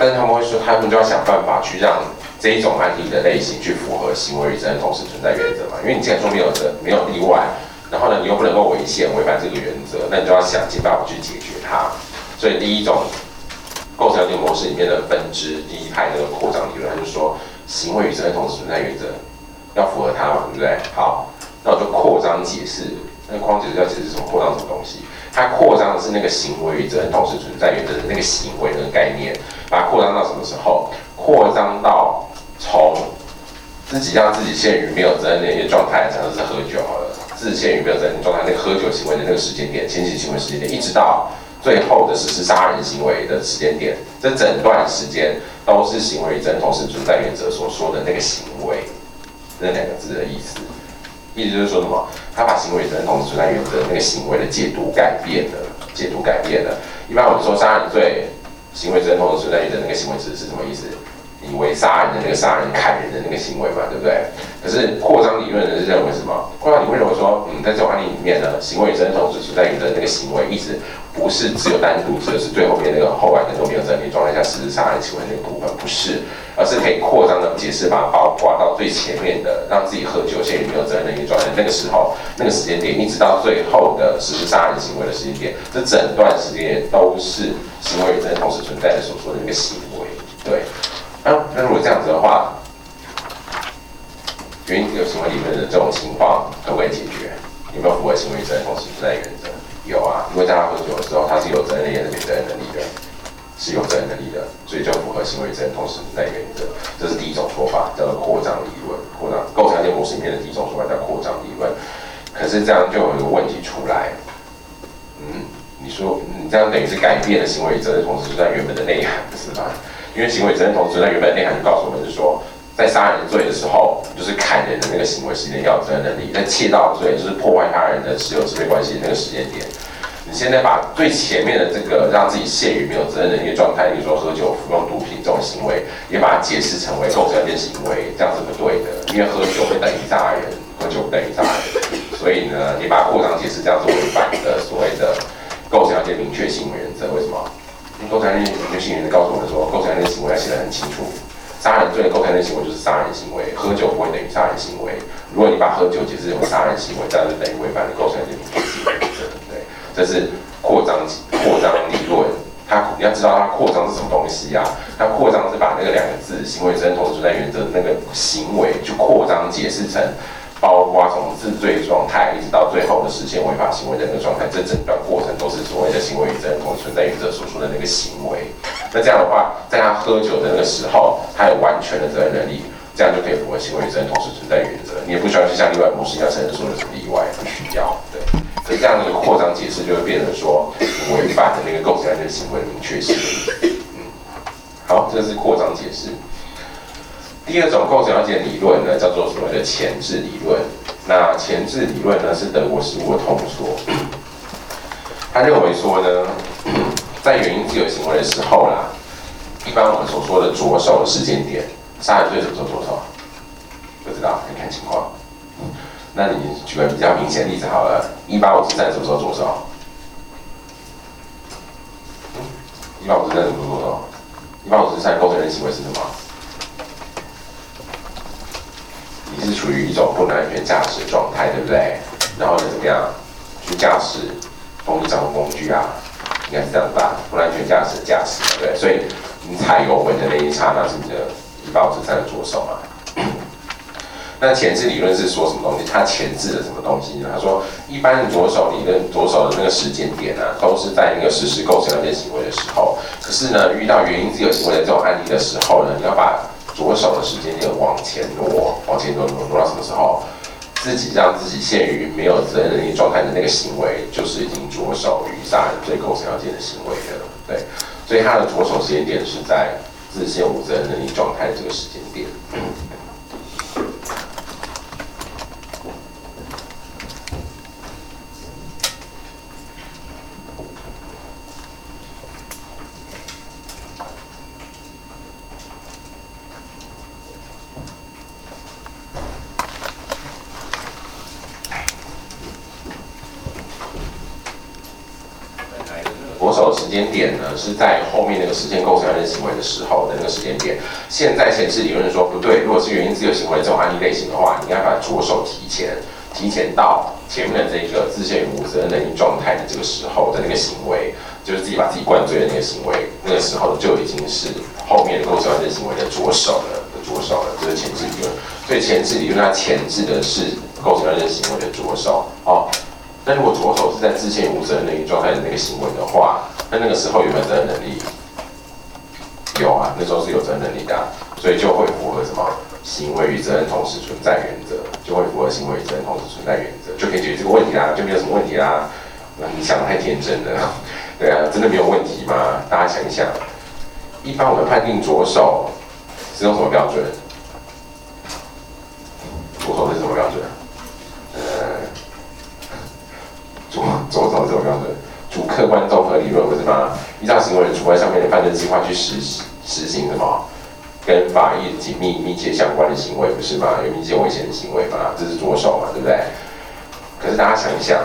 S1: 但是他们会说，他们就要想办法去让这一种案例的类型去符合行为与责任同时存在原则嘛？因为你既然说没有责没有例外，然后呢，你又不能够违宪违反这个原则，那你就要想尽办法去解决它。所以第一种。构成这个模式里面的分支，第一派那个扩张理论，就是说行为与责任同时存在原则要符合它嘛，对不对？好，那我就扩张解释，那框解释要解释什么扩张什么东西？它扩张的是那个行为与责任同时存在原则的那个行为那个概念，把它扩张到什么时候？扩张到从自己让自己陷于没有责任的一些状态，假设是喝酒好了，自己陷于没有责任状态，那个喝酒行为的那个时间点，前期行为时间点，一直到。最后的实施杀人行为的时间点，这整段时间都是行为真同时存在原则所说的那个行为，那两个字的意思，意思就是说什么？他把行为真同时存在原则那个行为的解读改变了，解读改变了。一般我们说杀人罪，行为真同时存在原则那个行为指是什么意思？以为杀人的那个杀人砍人的那个行为嘛，对不对？可是扩张理论呢是认为什么？扩张理论认为说，嗯，在这种案例里面呢，行为真同时存在原则那个行为一直。不是只有单独指的是最后面那个后来能够没有整理状态下实施杀人行为那个部分，不是，而是可以扩张的解释，把包括到最前面的，让自己喝酒陷于没有责任的一个状态那个时候，那个时间点，一直到最后的实施杀人行为的时间点，这整段时间都是行为与责任同时存在的所说的那个行为。对，那那如果这样子的话，原因有行为理论的这种情况可不可以解决？有没有符合行为责任同时存在原则？有啊，因为在他喝酒的时候，他是有责任也是没责任能力的，是有责任能力的，所以就符合行为责任同时存在原则。这是第一种说法，叫做扩张理论。扩张构成案件模式里面的第一种说法叫扩张理论。可是这样就有一个问题出来，嗯，你说你这样等于是改变了行为责任同时存在原本的内涵，是吗？因为行为责任同时存在原本内涵，就告诉我们是说。在杀人罪的时候，就是砍人的那个行为时间要责任能力；在窃盗罪，就是破坏他人的持有支配关系的那个时间点。你现在把最前面的这个让自己陷于没有责任能力的状态，比如说喝酒、服用毒品这种行为，也把它解释成为构成一件行为，这样是不对的。因为喝酒会等于杀人，喝酒不等于杀人，所以呢，你把扩张解释这样是违反的所谓的构成要件明确行为原则。为什么？构成要件明确性原则告诉我们说，构成要件行为要写得很清楚。杀人罪构成的行为就是杀人行为，喝酒不会等于杀人行为。如果你把喝酒解释成杀人行为，这样就等于违反了构成的明确性原则。对，这是扩张扩张理论。它你要知道它扩张是什么东西啊？它扩张是把那个两个字“行为责任同时存在原则”那个行为，去扩张解释成包括从自罪状态一直到最后的实现违法行为的那个状态，这整段过程都是所谓的行为与责任同时存在原则所说的那个行为。那这样的话，在他喝酒的那个时候，他有完全的责任能力，这样就可以符合行为与责任同时存在原则。你也不需要去像例外模式一样承认说有什么例外，不需要。对。所以这样的一个扩张解释就会变成说违反的那个构成案件行为明确性。嗯，好，这是扩张解释。第二种构成要件理论呢，叫做所谓的前置理论。那前置理论呢，是德国实务的通说。他认为说呢，在原因自由行为的时候啦，一般我们所说的着手的时间点，杀人罪什么时候着手？不知道，你看情况。那你举个比较明显的例子好了，一八五之三什么时候着手？一八五之三什么时候着手？一八五之三构成人行为是什么？是处于一种不能安全驾驶的状态，对不对？然后呢，怎么样去驾驶风力掌控工具啊？应该是这样吧？不安全驾驶驾驶，对不对所以你踩油门的那一刹那是你的一八五之三的着手嘛？那前置理论是说什么东西？它前置的什么东西呢？他说，一般左手理论左手的那个时间点啊，都是在那个实施构成那件行为的时候。可是呢，遇到原因自由行为的这种案例的时候呢，你要把左手的时间点往前挪，往前挪挪挪到什么时候？自己让自己陷于没有责任能力状态的那个行为，就是已经着手于杀人罪构成要件的行为了。对，所以他的着手时间点是在自陷无责任能力状态的这个时间点。时间点呢是在后面那个实现构成案件行为的时候的那个时间点。现在显示理论说不对，如果是原因自由行为这种案例类型的话，你应该把左手提前，提前到前面的这个自限无责任能力状态的这个时候的那个行为，就是自己把自己灌醉的那个行为，那个时候就已经是后面的构成案件行为的左手了，的左手了，这是前置理论。所以前置理论它前置的是构成案件行为的左手哦。但如果左手是在自限无责任能力状态的那个行为的话，那那个时候有没有责任能力？有啊，那时候是有责任能力的，所以就会符合什么行为与责任同时存在原则，就会符合行为与责任同时存在原则，就可以解决这个问题啦，就没有什么问题啦。那你想的太天真了，对啊，真的没有问题吗？大家想一想，一般我们判定左手是用什么标准？左手是什么标准？呃，左左手是什么标准？主客观综合理论不是吗？依照行为人主观上面的犯罪计划去实实行什么跟法益紧密密切相关的行为不是吗？有密切危险的行为嘛？这是左手嘛，对不对？可是大家想一想，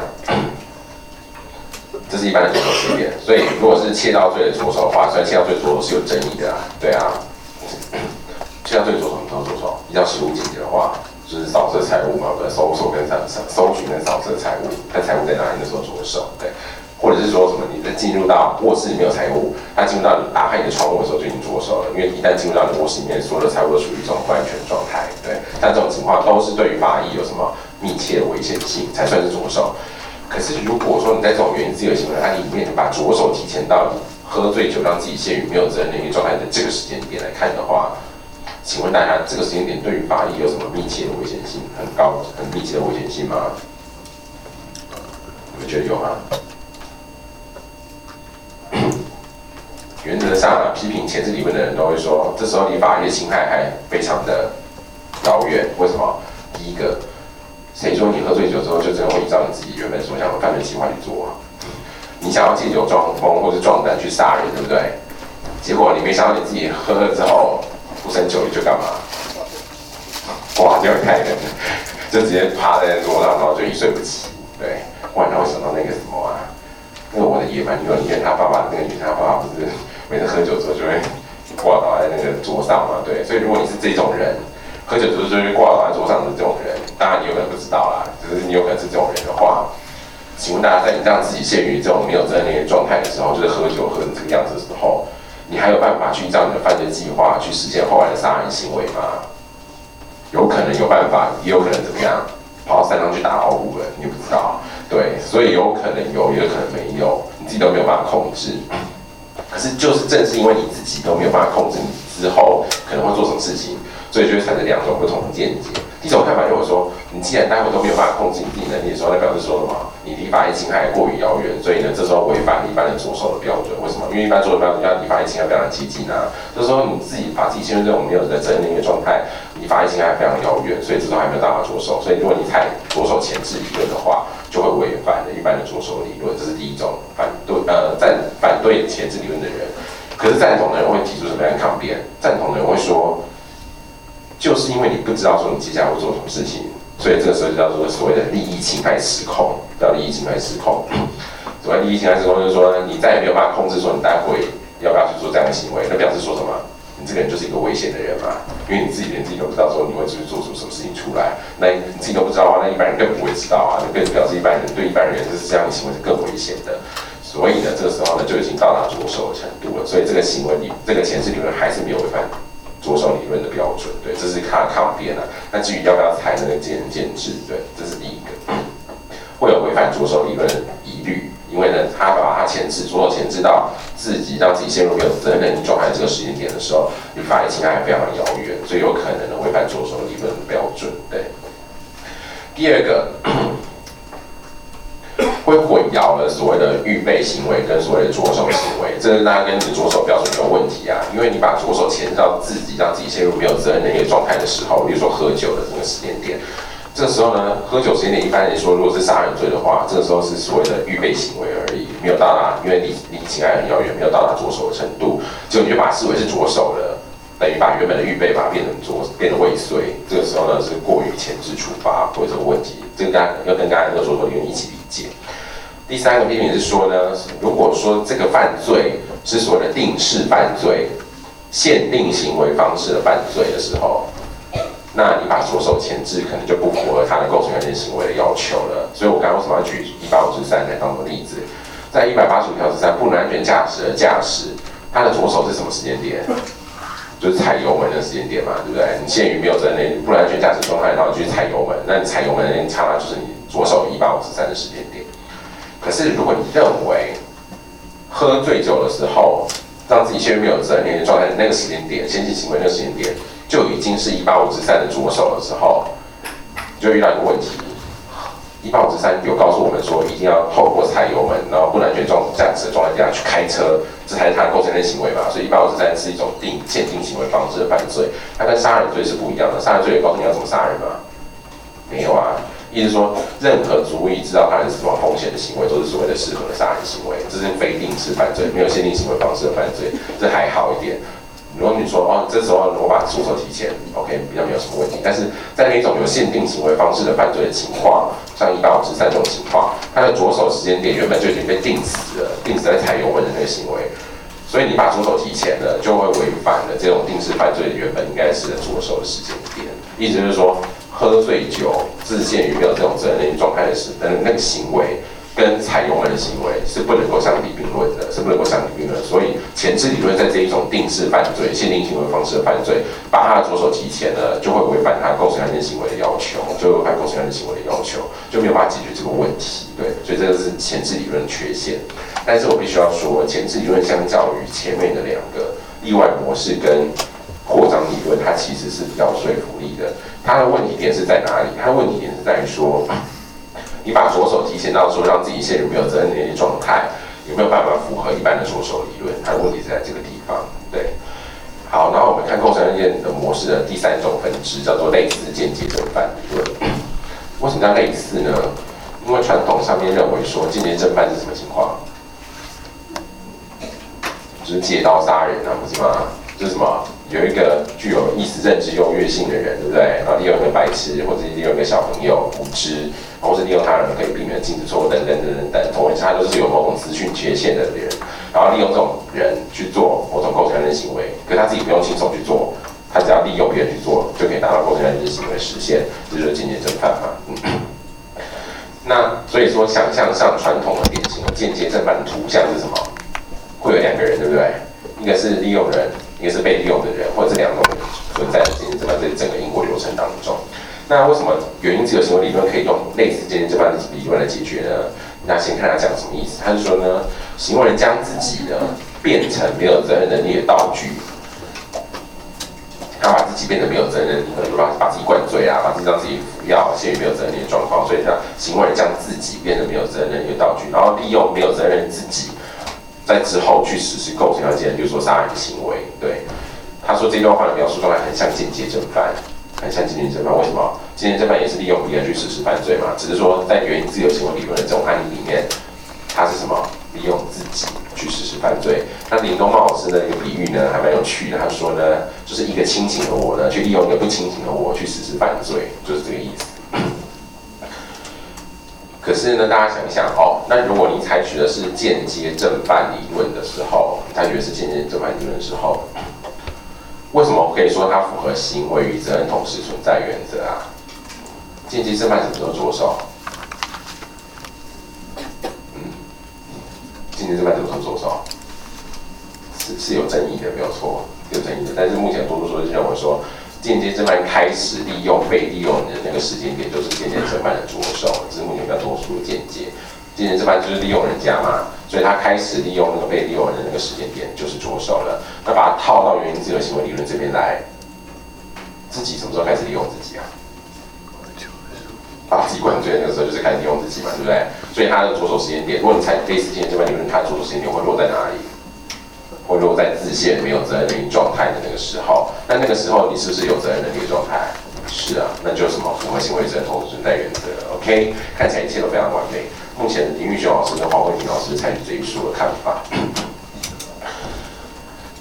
S1: 这是一般的左手实验，所以如果是窃盗罪的左手的话，虽然窃盗罪左手是有争议的啊，对啊，窃盗罪左手什么左手？依照实物情节的话，就是扫射财物嘛，不是搜索跟扫搜寻跟扫射财物，看财物在哪里的时候左手，对。或者是说什么，你在进入到卧室里面有财物，他进入到你打开你的窗户的时候就已经着手了，因为一旦进入到你卧室里面，所有的财物都处于一种不安全状态，对。但这种情况都是对于法益有什么密切的危险性才算是着手。可是如果说你在这种原因自由行为案例里面，把着手提前到你喝醉酒让自己陷于没有责任能力状态的这个时间点来看的话，请问大家这个时间点对于法益有什么密切的危险性？很高、很密切的危险性吗？你们觉得有吗？原则上啊，批评前置理论的人都会说，这时候离法律的侵害还非常的遥远。为什么？第一个，谁说你喝醉酒之后就真的会依照你自己原本所想的犯罪计划去做？你想要借酒装疯或是壮胆去杀人，对不对？结果你没想到你自己喝了之后不胜酒力就干嘛？哇，就太人，就直接趴在桌上，然后就一睡不起。对，哇，让我想到那个什么啊？那个我的野蛮女友，你跟他爸爸那个女，他爸爸不是每次喝酒之后就会挂倒在那个桌上嘛，对，所以如果你是这种人，喝酒之后就会挂倒在桌上的这种人，当然你有可能不知道啦，只是你有可能是这种人的话，请问大家，在你让自己陷于这种没有责任的状态的时候，就是喝酒喝成这个样子的时候，你还有办法去照你的犯罪计划去实现后来的杀人行为吗？有可能有办法，也有可能怎么样？跑到山上去打老虎了，你不知道。对，所以有可能有，也有可能没有，你自己都没有办法控制。可是就是正是因为你自己都没有办法控制，你之后可能会做什么事情，所以就会产生两种不同的见解。第一种看法就是说，你既然待会都没有办法控制你自己能力的时候，那表示说什么？你离法律侵害过于遥远，所以呢，这时候违反了一般人着手的标准。为什么？因为一般着手标准要离法律侵害非常接近啊。就是说你自己把自己陷入这种没有的责任的一个状态，离法律侵害非常遥远，所以这时候还没有办法着手。所以如果你太着手前置理论的话，就会违反了一般的着手理论。这是第一种反对呃赞反对前置理论的人。可是赞同的人会提出什么样的抗辩？赞同的人会说。就是因为你不知道说你接下来会做什么事情，所以这个时候就叫做所谓的利益侵害失控，叫利益侵害失控。所谓利益侵害失控，就是说，你再也没有办法控制说你待会要不要去做这样的行为，那表示说什么？你这个人就是一个危险的人嘛，因为你自己连自己都不知道说你会去做出什么事情出来，那你自己都不知道的话，那一般人更不会知道啊，那更表示一般人对一般人就是这样的行为是更危险的。所以呢，这个时候呢就已经到达着手的程度了，所以这个行为理这个前置理论还是没有违反。着手理论的标准，对，这是他的抗辩啊。那至于要不要采那个见仁见智，对，这是第一个，会有违反着手理论的疑虑，因为呢，他把他前置着手前置到自己让自己陷入没有责任状态这个时间点的时候，离法律侵害还非常遥远，所以有可能呢违反着手理论标准，对。第二个。会混淆了所谓的预备行为跟所谓的着手行为，这是大家跟你的着手标准有问题啊。因为你把着手牵到自己，让自己陷入没有责任的一个状态的时候，比如说喝酒的这个时间点，这个时候呢，喝酒时间点一般来说，如果是杀人罪的话，这个时候是所谓的预备行为而已，没有到达，因为离离情爱很遥远，没有到达着手的程度，就你就把它视为是着手了，等于把原本的预备把它变成着，变得未遂，这个时候呢是过于前置处罚或者问题，这个大家要跟刚才那个着手理论一起理解。第三个批评是说呢，如果说这个犯罪是所谓的定式犯罪、限定行为方式的犯罪的时候，那你把左手前置可能就不符合他的构成原件行为的要求了。所以我刚刚为什么要举一百五十三来当做例子？在一百八十五条之三，不能安全驾驶的驾驶，他的左手是什么时间点？就是踩油门的时间点嘛，对不对？你限于没有在那不能安全驾驶状态，然后去踩油门，那你踩油门的那刹那就是你左手一百五十三的时间点。可是，如果你认为喝醉酒的时候让自己陷入没有责任的状态，那个时间点、先进行为那个时间点就已经是一八五之三的着手的时候，就遇到一个问题：一八五之三有告诉我们说，一定要透过踩油门，然后不安全状驾驶的状态下去开车，这才是他的构成的行为嘛？所以一八五之三是一种定限定行为方式的犯罪，它跟杀人罪是不一样的。杀人罪有告诉你要怎么杀人吗？没有啊。意思说，任何足以知道他人死亡风险的行为，都是所谓的适合杀人行为，这是非定式犯罪，没有限定行为方式的犯罪，这还好一点。如果你说哦，这时候我把左手提前，OK，比较没有什么问题。但是在那种有限定行为方式的犯罪的情况，像一百五十三种情况，他的着手时间点原本就已经被定死了，定死在踩油门的那个行为，所以你把着手提前了，就会违反了这种定式犯罪原本应该是着手的时间点。意思就是说。喝醉酒自限于没有这种责任能力状态的时，那那个行为跟采油门的行为是不能够相提并论的，是不能够相提并论。所以前置理论在这一种定式犯罪、限定行为方式的犯罪，把他的着手提前了，就会违反他构成案件行为的要求，就违反构成案件行为的要求，就没有办法解决这个问题。对，所以这个是前置理论缺陷。但是我必须要说，前置理论相较于前面的两个例外模式跟。扩张理论它其实是比较说服力的，它的问题点是在哪里？它的问题点是在于说，你把左手提前到说让自己陷入没有责任能力状态，有没有办法符合一般的左手理论？它的问题是在这个地方。对，好，然后我们看构成案件的模式的第三种分支叫做类似间接正犯理论。为什么叫类似呢？因为传统上面认为说间接正犯是什么情况？就是借刀杀人啊，不是吗？就是什么？有一个具有意识认知优越性的人，对不对？然后利用一个白痴，或者利用一个小朋友无知，或是利用他人可以避免禁止错误等等等等等，同时他都是有某种资讯缺陷的人，然后利用这种人去做某种构成的行为，可他自己不用亲手去做，他只要利用别人去做，就可以达到构成的行为实现，这就是间接正犯嘛。那所以说，想象上传统的典型的间接正犯的图像是什么？会有两个人，对不对？一个是利用人，一个是被利用的人，或者这两种人存在间接正犯这整个因果流程当中。那为什么原因自由行为理论可以用类似间接正犯的理论来解决呢？那先看他讲什么意思。他是说呢，行为人将自己呢变成没有责任能力的道具。他把自己变得没有责任，可能把把自己灌醉啊，把自己让自己服药，陷于没有责任的状况，所以他行为人将自己变得没有责任的一个道具，然后利用没有责任自己，在之后去实施构成要件，比如说杀人行为。对，他说这段话的描述状态很像间接正犯，很像间接正犯。为什么？间接正犯也是利用别人去实施犯罪嘛，只是说在原因自由行为理论的这种案例里面，他是什么？利用自己。去实施犯罪。那林东茂老师的一个比喻呢，还蛮有趣的。他说呢，就是一个清醒的我呢，去利用一个不清醒的我去实施犯罪，就是这个意思。可是呢，大家想一想哦，那如果你采取的是间接正犯理论的时候，采取的是间接正犯理论的时候，为什么可以说它符合行为与责任同时存在原则啊？间接正犯什么时候着手？间接正犯什么时候着手？是是有争议的，没有错，有争议的。但是目前多数说是认为说，间接正犯开始利用被利用的那个时间点，就是间接正犯的着手。这是目前比较多数的间接。间接正犯就是利用人家嘛，所以他开始利用那个被利用人的那个时间点，就是着手了。那把它套到原因自由行为理论这边来，自己什么时候开始利用自己啊？把自己灌醉的那个时候，就是开始利用自己嘛，对不对？所以他的着手时间点，如果你采类似今天这边理论，他着手时间点会落在哪里？会落在自限没有责任能力状态的那个时候。那那个时候你是不是有责任能力的状态？是啊，那就什么符合行为责任同时存在原则。OK，看起来一切都非常完美。目前林玉雄老师跟黄慧婷老师采取这一书的看法。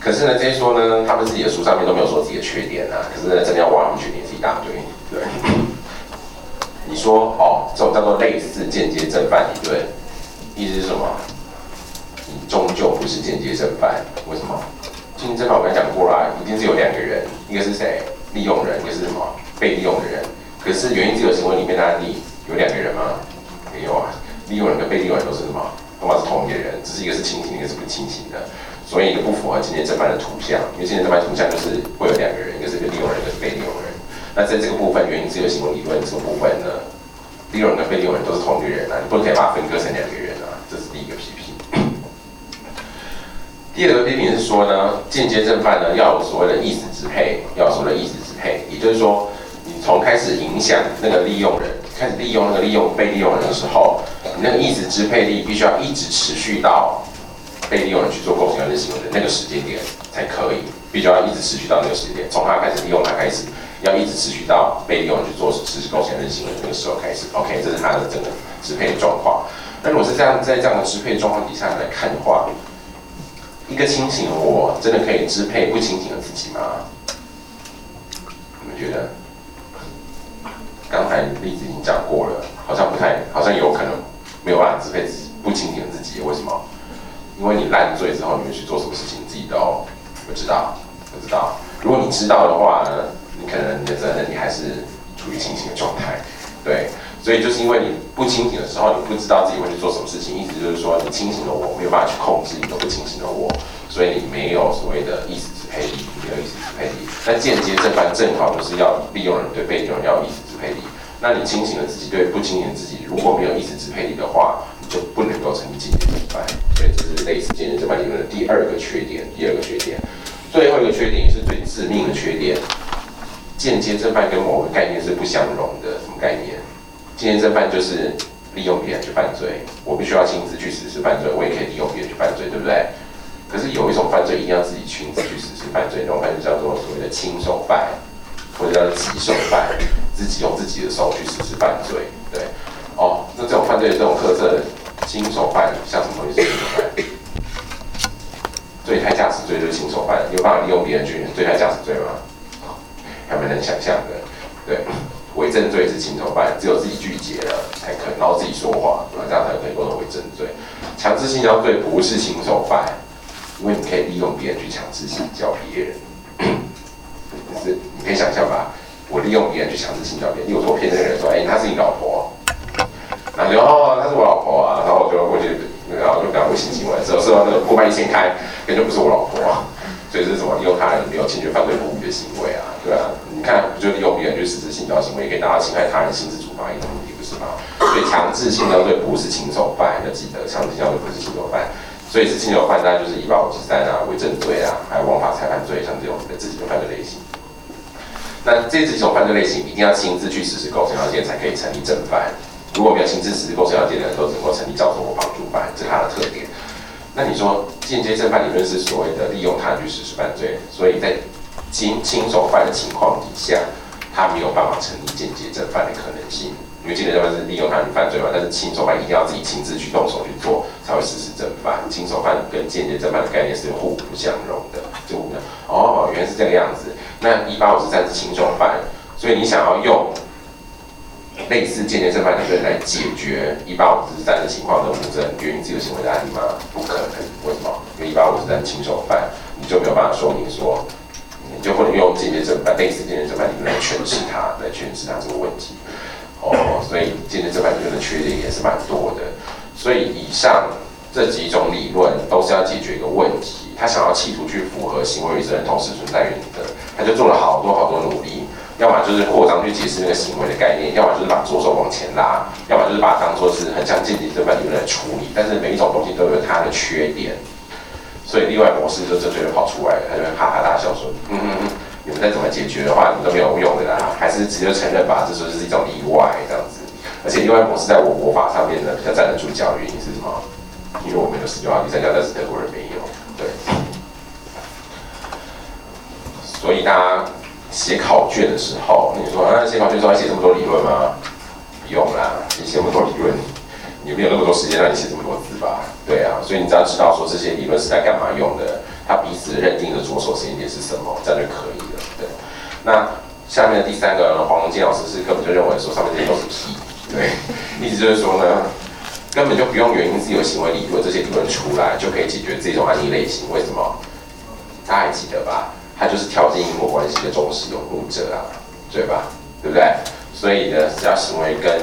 S1: 可是呢，这一说呢，他们自己的书上面都没有说自己的缺点啊。可是呢，真的要挖他们缺点是一大堆，对。你说哦，这种叫做类似间接正犯理论，意思是什么？终究不是间接正犯，为什么？间接正犯我刚讲过了，一定是有两个人，一个是谁？利用人，一个是什么？被利用的人。可是原因自由行为里面的案例有两个人吗？没有啊，利用人跟被利用人都是什么？都是同一个人，只是一个是清醒，一个是不清醒的，所以一个不符合间接正犯的图像。因为间接正犯图像就是会有两个人，一个是被利用人，一个是被利用人。那在这个部分，原因自由行为理论这个部分呢，利用人跟被利用人都是同一个人啊，你不可以把它分割成两个人啊，这是第一个批评。第二个批评是说呢，间接正犯呢要有所谓的意识支配，要有所谓的意识支配，也就是说，你从开始影响那个利用人，开始利用那个利用被利用人的时候，你那个意识支配力必须要一直持续到被利用人去做构成人行为的那个时间点才可以，必须要一直持续到那个时间点，从他开始利用他开始。要一直持续到被利用人去做实施构成人行为那个时候开始，OK，这是他的整个支配状况。那如果是这样，在这样的支配状况底下来看的话，一个清醒的我真的可以支配不清醒的自己吗？你们觉得？刚才例子已经讲过了，好像不太，好像有可能没有办法支配自己不清醒的自己。为什么？因为你烂醉之后，你会去做什么事情，自己都不知道，不知道。如果你知道的话呢？可能你的责任你还是处于清醒的状态，对，所以就是因为你不清醒的时候，你不知道自己会去做什么事情，意思就是说你清醒的我没有办法去控制一个不清醒的我，所以你没有所谓的意识支配力，没有意识支配力。那间接正犯正好就是要利用人对被利用人要意识支配力。那你清醒的自己对不清醒的自己如果没有意识支配力的话，你就不能够成立间接正犯。所以这是类似间接正犯理论的第二个缺点，第二个缺点，最后一个缺点也是最致命的缺点。间接正犯跟某个概念是不相容的，什么概念？间接正犯就是利用别人去犯罪，我必须要亲自去实施犯罪，我也可以利用别人去犯罪，对不对？可是有一种犯罪一定要自己亲自去实施犯罪，那种犯罪叫做所谓的亲手犯，或者叫做己手犯，自己用自己的手去实施犯罪，对？哦，那这种犯罪的这种特色的，亲手犯像什么东西？亲手犯？醉态驾驶罪就是亲手犯你，有办法利用别人去醉态驾驶罪吗？还蛮能想象的，对，伪证罪是亲手犯，只有自己拒绝了才可，然后自己说话，然后这样才可以构成伪证罪。强制性交罪不是亲手犯，因为你可以利用别人去强制性交别人，是你可以想象吧？我利用别人去强制性交别人，例如说我骗那个人说，哎，她是你老婆，然后他就哦，她是我老婆啊，然后我就过去，然后就跟他微信亲吻，之后是那个过半一掀开，根本就不是我老婆啊，所以是什么利用他人没有侵权犯罪故意的行为啊，对啊，你看不就利用别人去实施性交行为，也可以达到侵害他人刑事处罚一的目的，不是吗？所以强制性交罪不是亲手犯，要记得强制性交罪不是亲手犯，所以是亲手犯，那就是一八五十三啊、伪证罪啊，还有枉法裁判罪，像这种的自己的犯罪类型。那这几种犯罪类型一定要亲自去实施构成要件才可以成立正犯，如果没有亲自实施构成要件的人，都能够成立教唆或帮助犯，这是它的特点。那你说间接正犯理论是所谓的利用他人去实施犯罪，所以在亲亲手犯的情况底下，他没有办法成立间接正犯的可能性。因为间接正犯是利用他人犯罪嘛，但是亲手犯一定要自己亲自去动手去做，才会实施正犯。亲手犯跟间接正犯的概念是互不相容的，就哦，原来是这个样子。那一八五十三是亲手犯，所以你想要用类似间接正犯理论来解决一八五十三的情况的物证源于自由行为的案例吗？不可能。为什么？因为一八五十三亲手犯，你就没有办法说明说，就不能用间接正犯类似间接正犯理论来诠释它，来诠释它这个问题。哦，所以间接正犯理论的缺点也是蛮多的。所以以上这几种理论都是要解决一个问题，他想要企图去符合行为与责任同时存在原则。他就做了好多好多努力，要么就是扩张去解释那个行为的概念，要么就是把左手往前拉，要么就是把它当做是很像间接正犯理论来处理。但是每一种东西都有它的缺点，所以例外模式就这嘴就跑出来，他就哈哈大笑说：“嗯嗯嗯，你们再怎么解决的话，你们都没有用的啦，还是直接承认吧，这就是一种例外这样子。而且例外模式在我国法上面呢比较站得住脚，原因是什么？因为我们有十九号第三条，但是德国人没有，对。”所以大家写考卷的时候，你说啊，写考卷时候要写这么多理论吗？不用啦，你写那么多理论，也没有那么多时间让你写这么多字吧？对啊，所以你只要知道说这些理论是在干嘛用的，它彼此认定的着手时间点是什么，这样就可以了。对，那下面的第三个黄龙金老师是根本就认为说上面这些都是屁，对，意思就是说呢，根本就不用原因自由行为理论这些理论出来就可以解决这种案例类型，为什么？大家还记得吧？他就是条件因果关系的忠实拥护者啊，对吧？对不对？所以呢，只要行为跟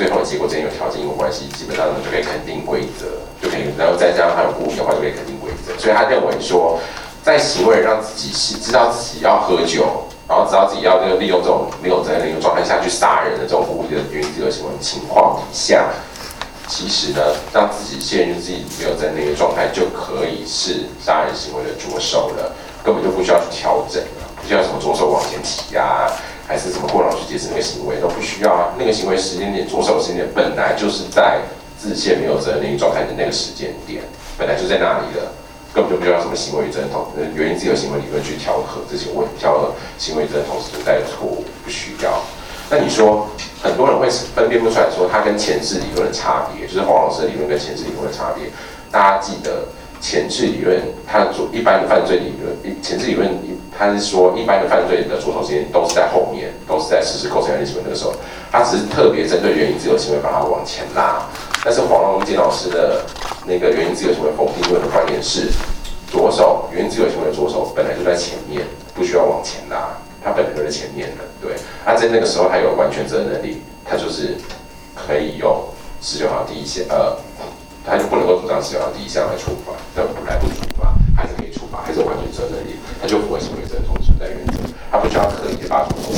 S1: 最后的结果之间有条件因果关系，基本上就可以肯定规则，就可以，然后再加上他有故意的话，就可以肯定规则。所以他认为说，在行为让自己是知道自己要喝酒，然后知道自己要这个利用这种没有责任的一个状态下去杀人的这种故意的原因这个行为情况底下，其实呢，让自己陷入自己没有责任的一个状态，就可以是杀人行为的着手了。根本就不需要去调整了，不需要什么左手往前提啊，还是什么过脑去解释那个行为都不需要啊。那个行为时间点，左手时间点本来就是在自限没有责任的一个状态的那个时间点，本来就在那里的，根本就不需要什么行为与责任同原因自由行为理论去调和这些问调和行为责任同时存在的错误，不需要。那你说很多人会分辨不出来说它跟前置理论的差别，就是黄老师的理论跟前置理论的差别，大家记得。前置理论，它做一般的犯罪理论，前置理论，它是说一般的犯罪的着手时间都是在后面，都是在实施构成案例行为那个时候，它只是特别针对原因自由行为把它往前拉。但是黄龙金老师的那个原因自由行为否定论的观点是，左手原因自由行为左手本来就在前面，不需要往前拉，它本来就在前面的。对，他在那个时候他有完全责任能力，他就是可以用十九号第一线呃。他就不能够主张使用第一项来处罚，但来不处罚还是可以处罚，还是完全责任力，他就符合行为责任同存在原则，他不需要刻意的把主动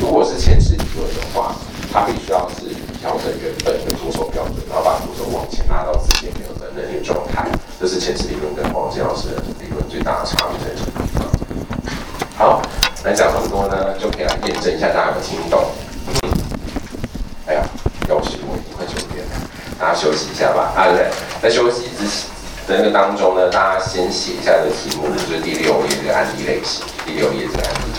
S1: 如果是前置理论的话，他必须要是调整原本的左手标准，然后把左手往前拉到自己没有责任力的状态，这是前置理论跟黄建老师的理论最大的差别在这个地方。好，来讲这么多呢，就可以来验证一下大家有没有听懂。哎呀，要是我一块钱。大家休息一下吧，啊对，在休息之的那个当中呢，大家先写一下这个题目，就是第六页这个案例类型，第六页这个案例。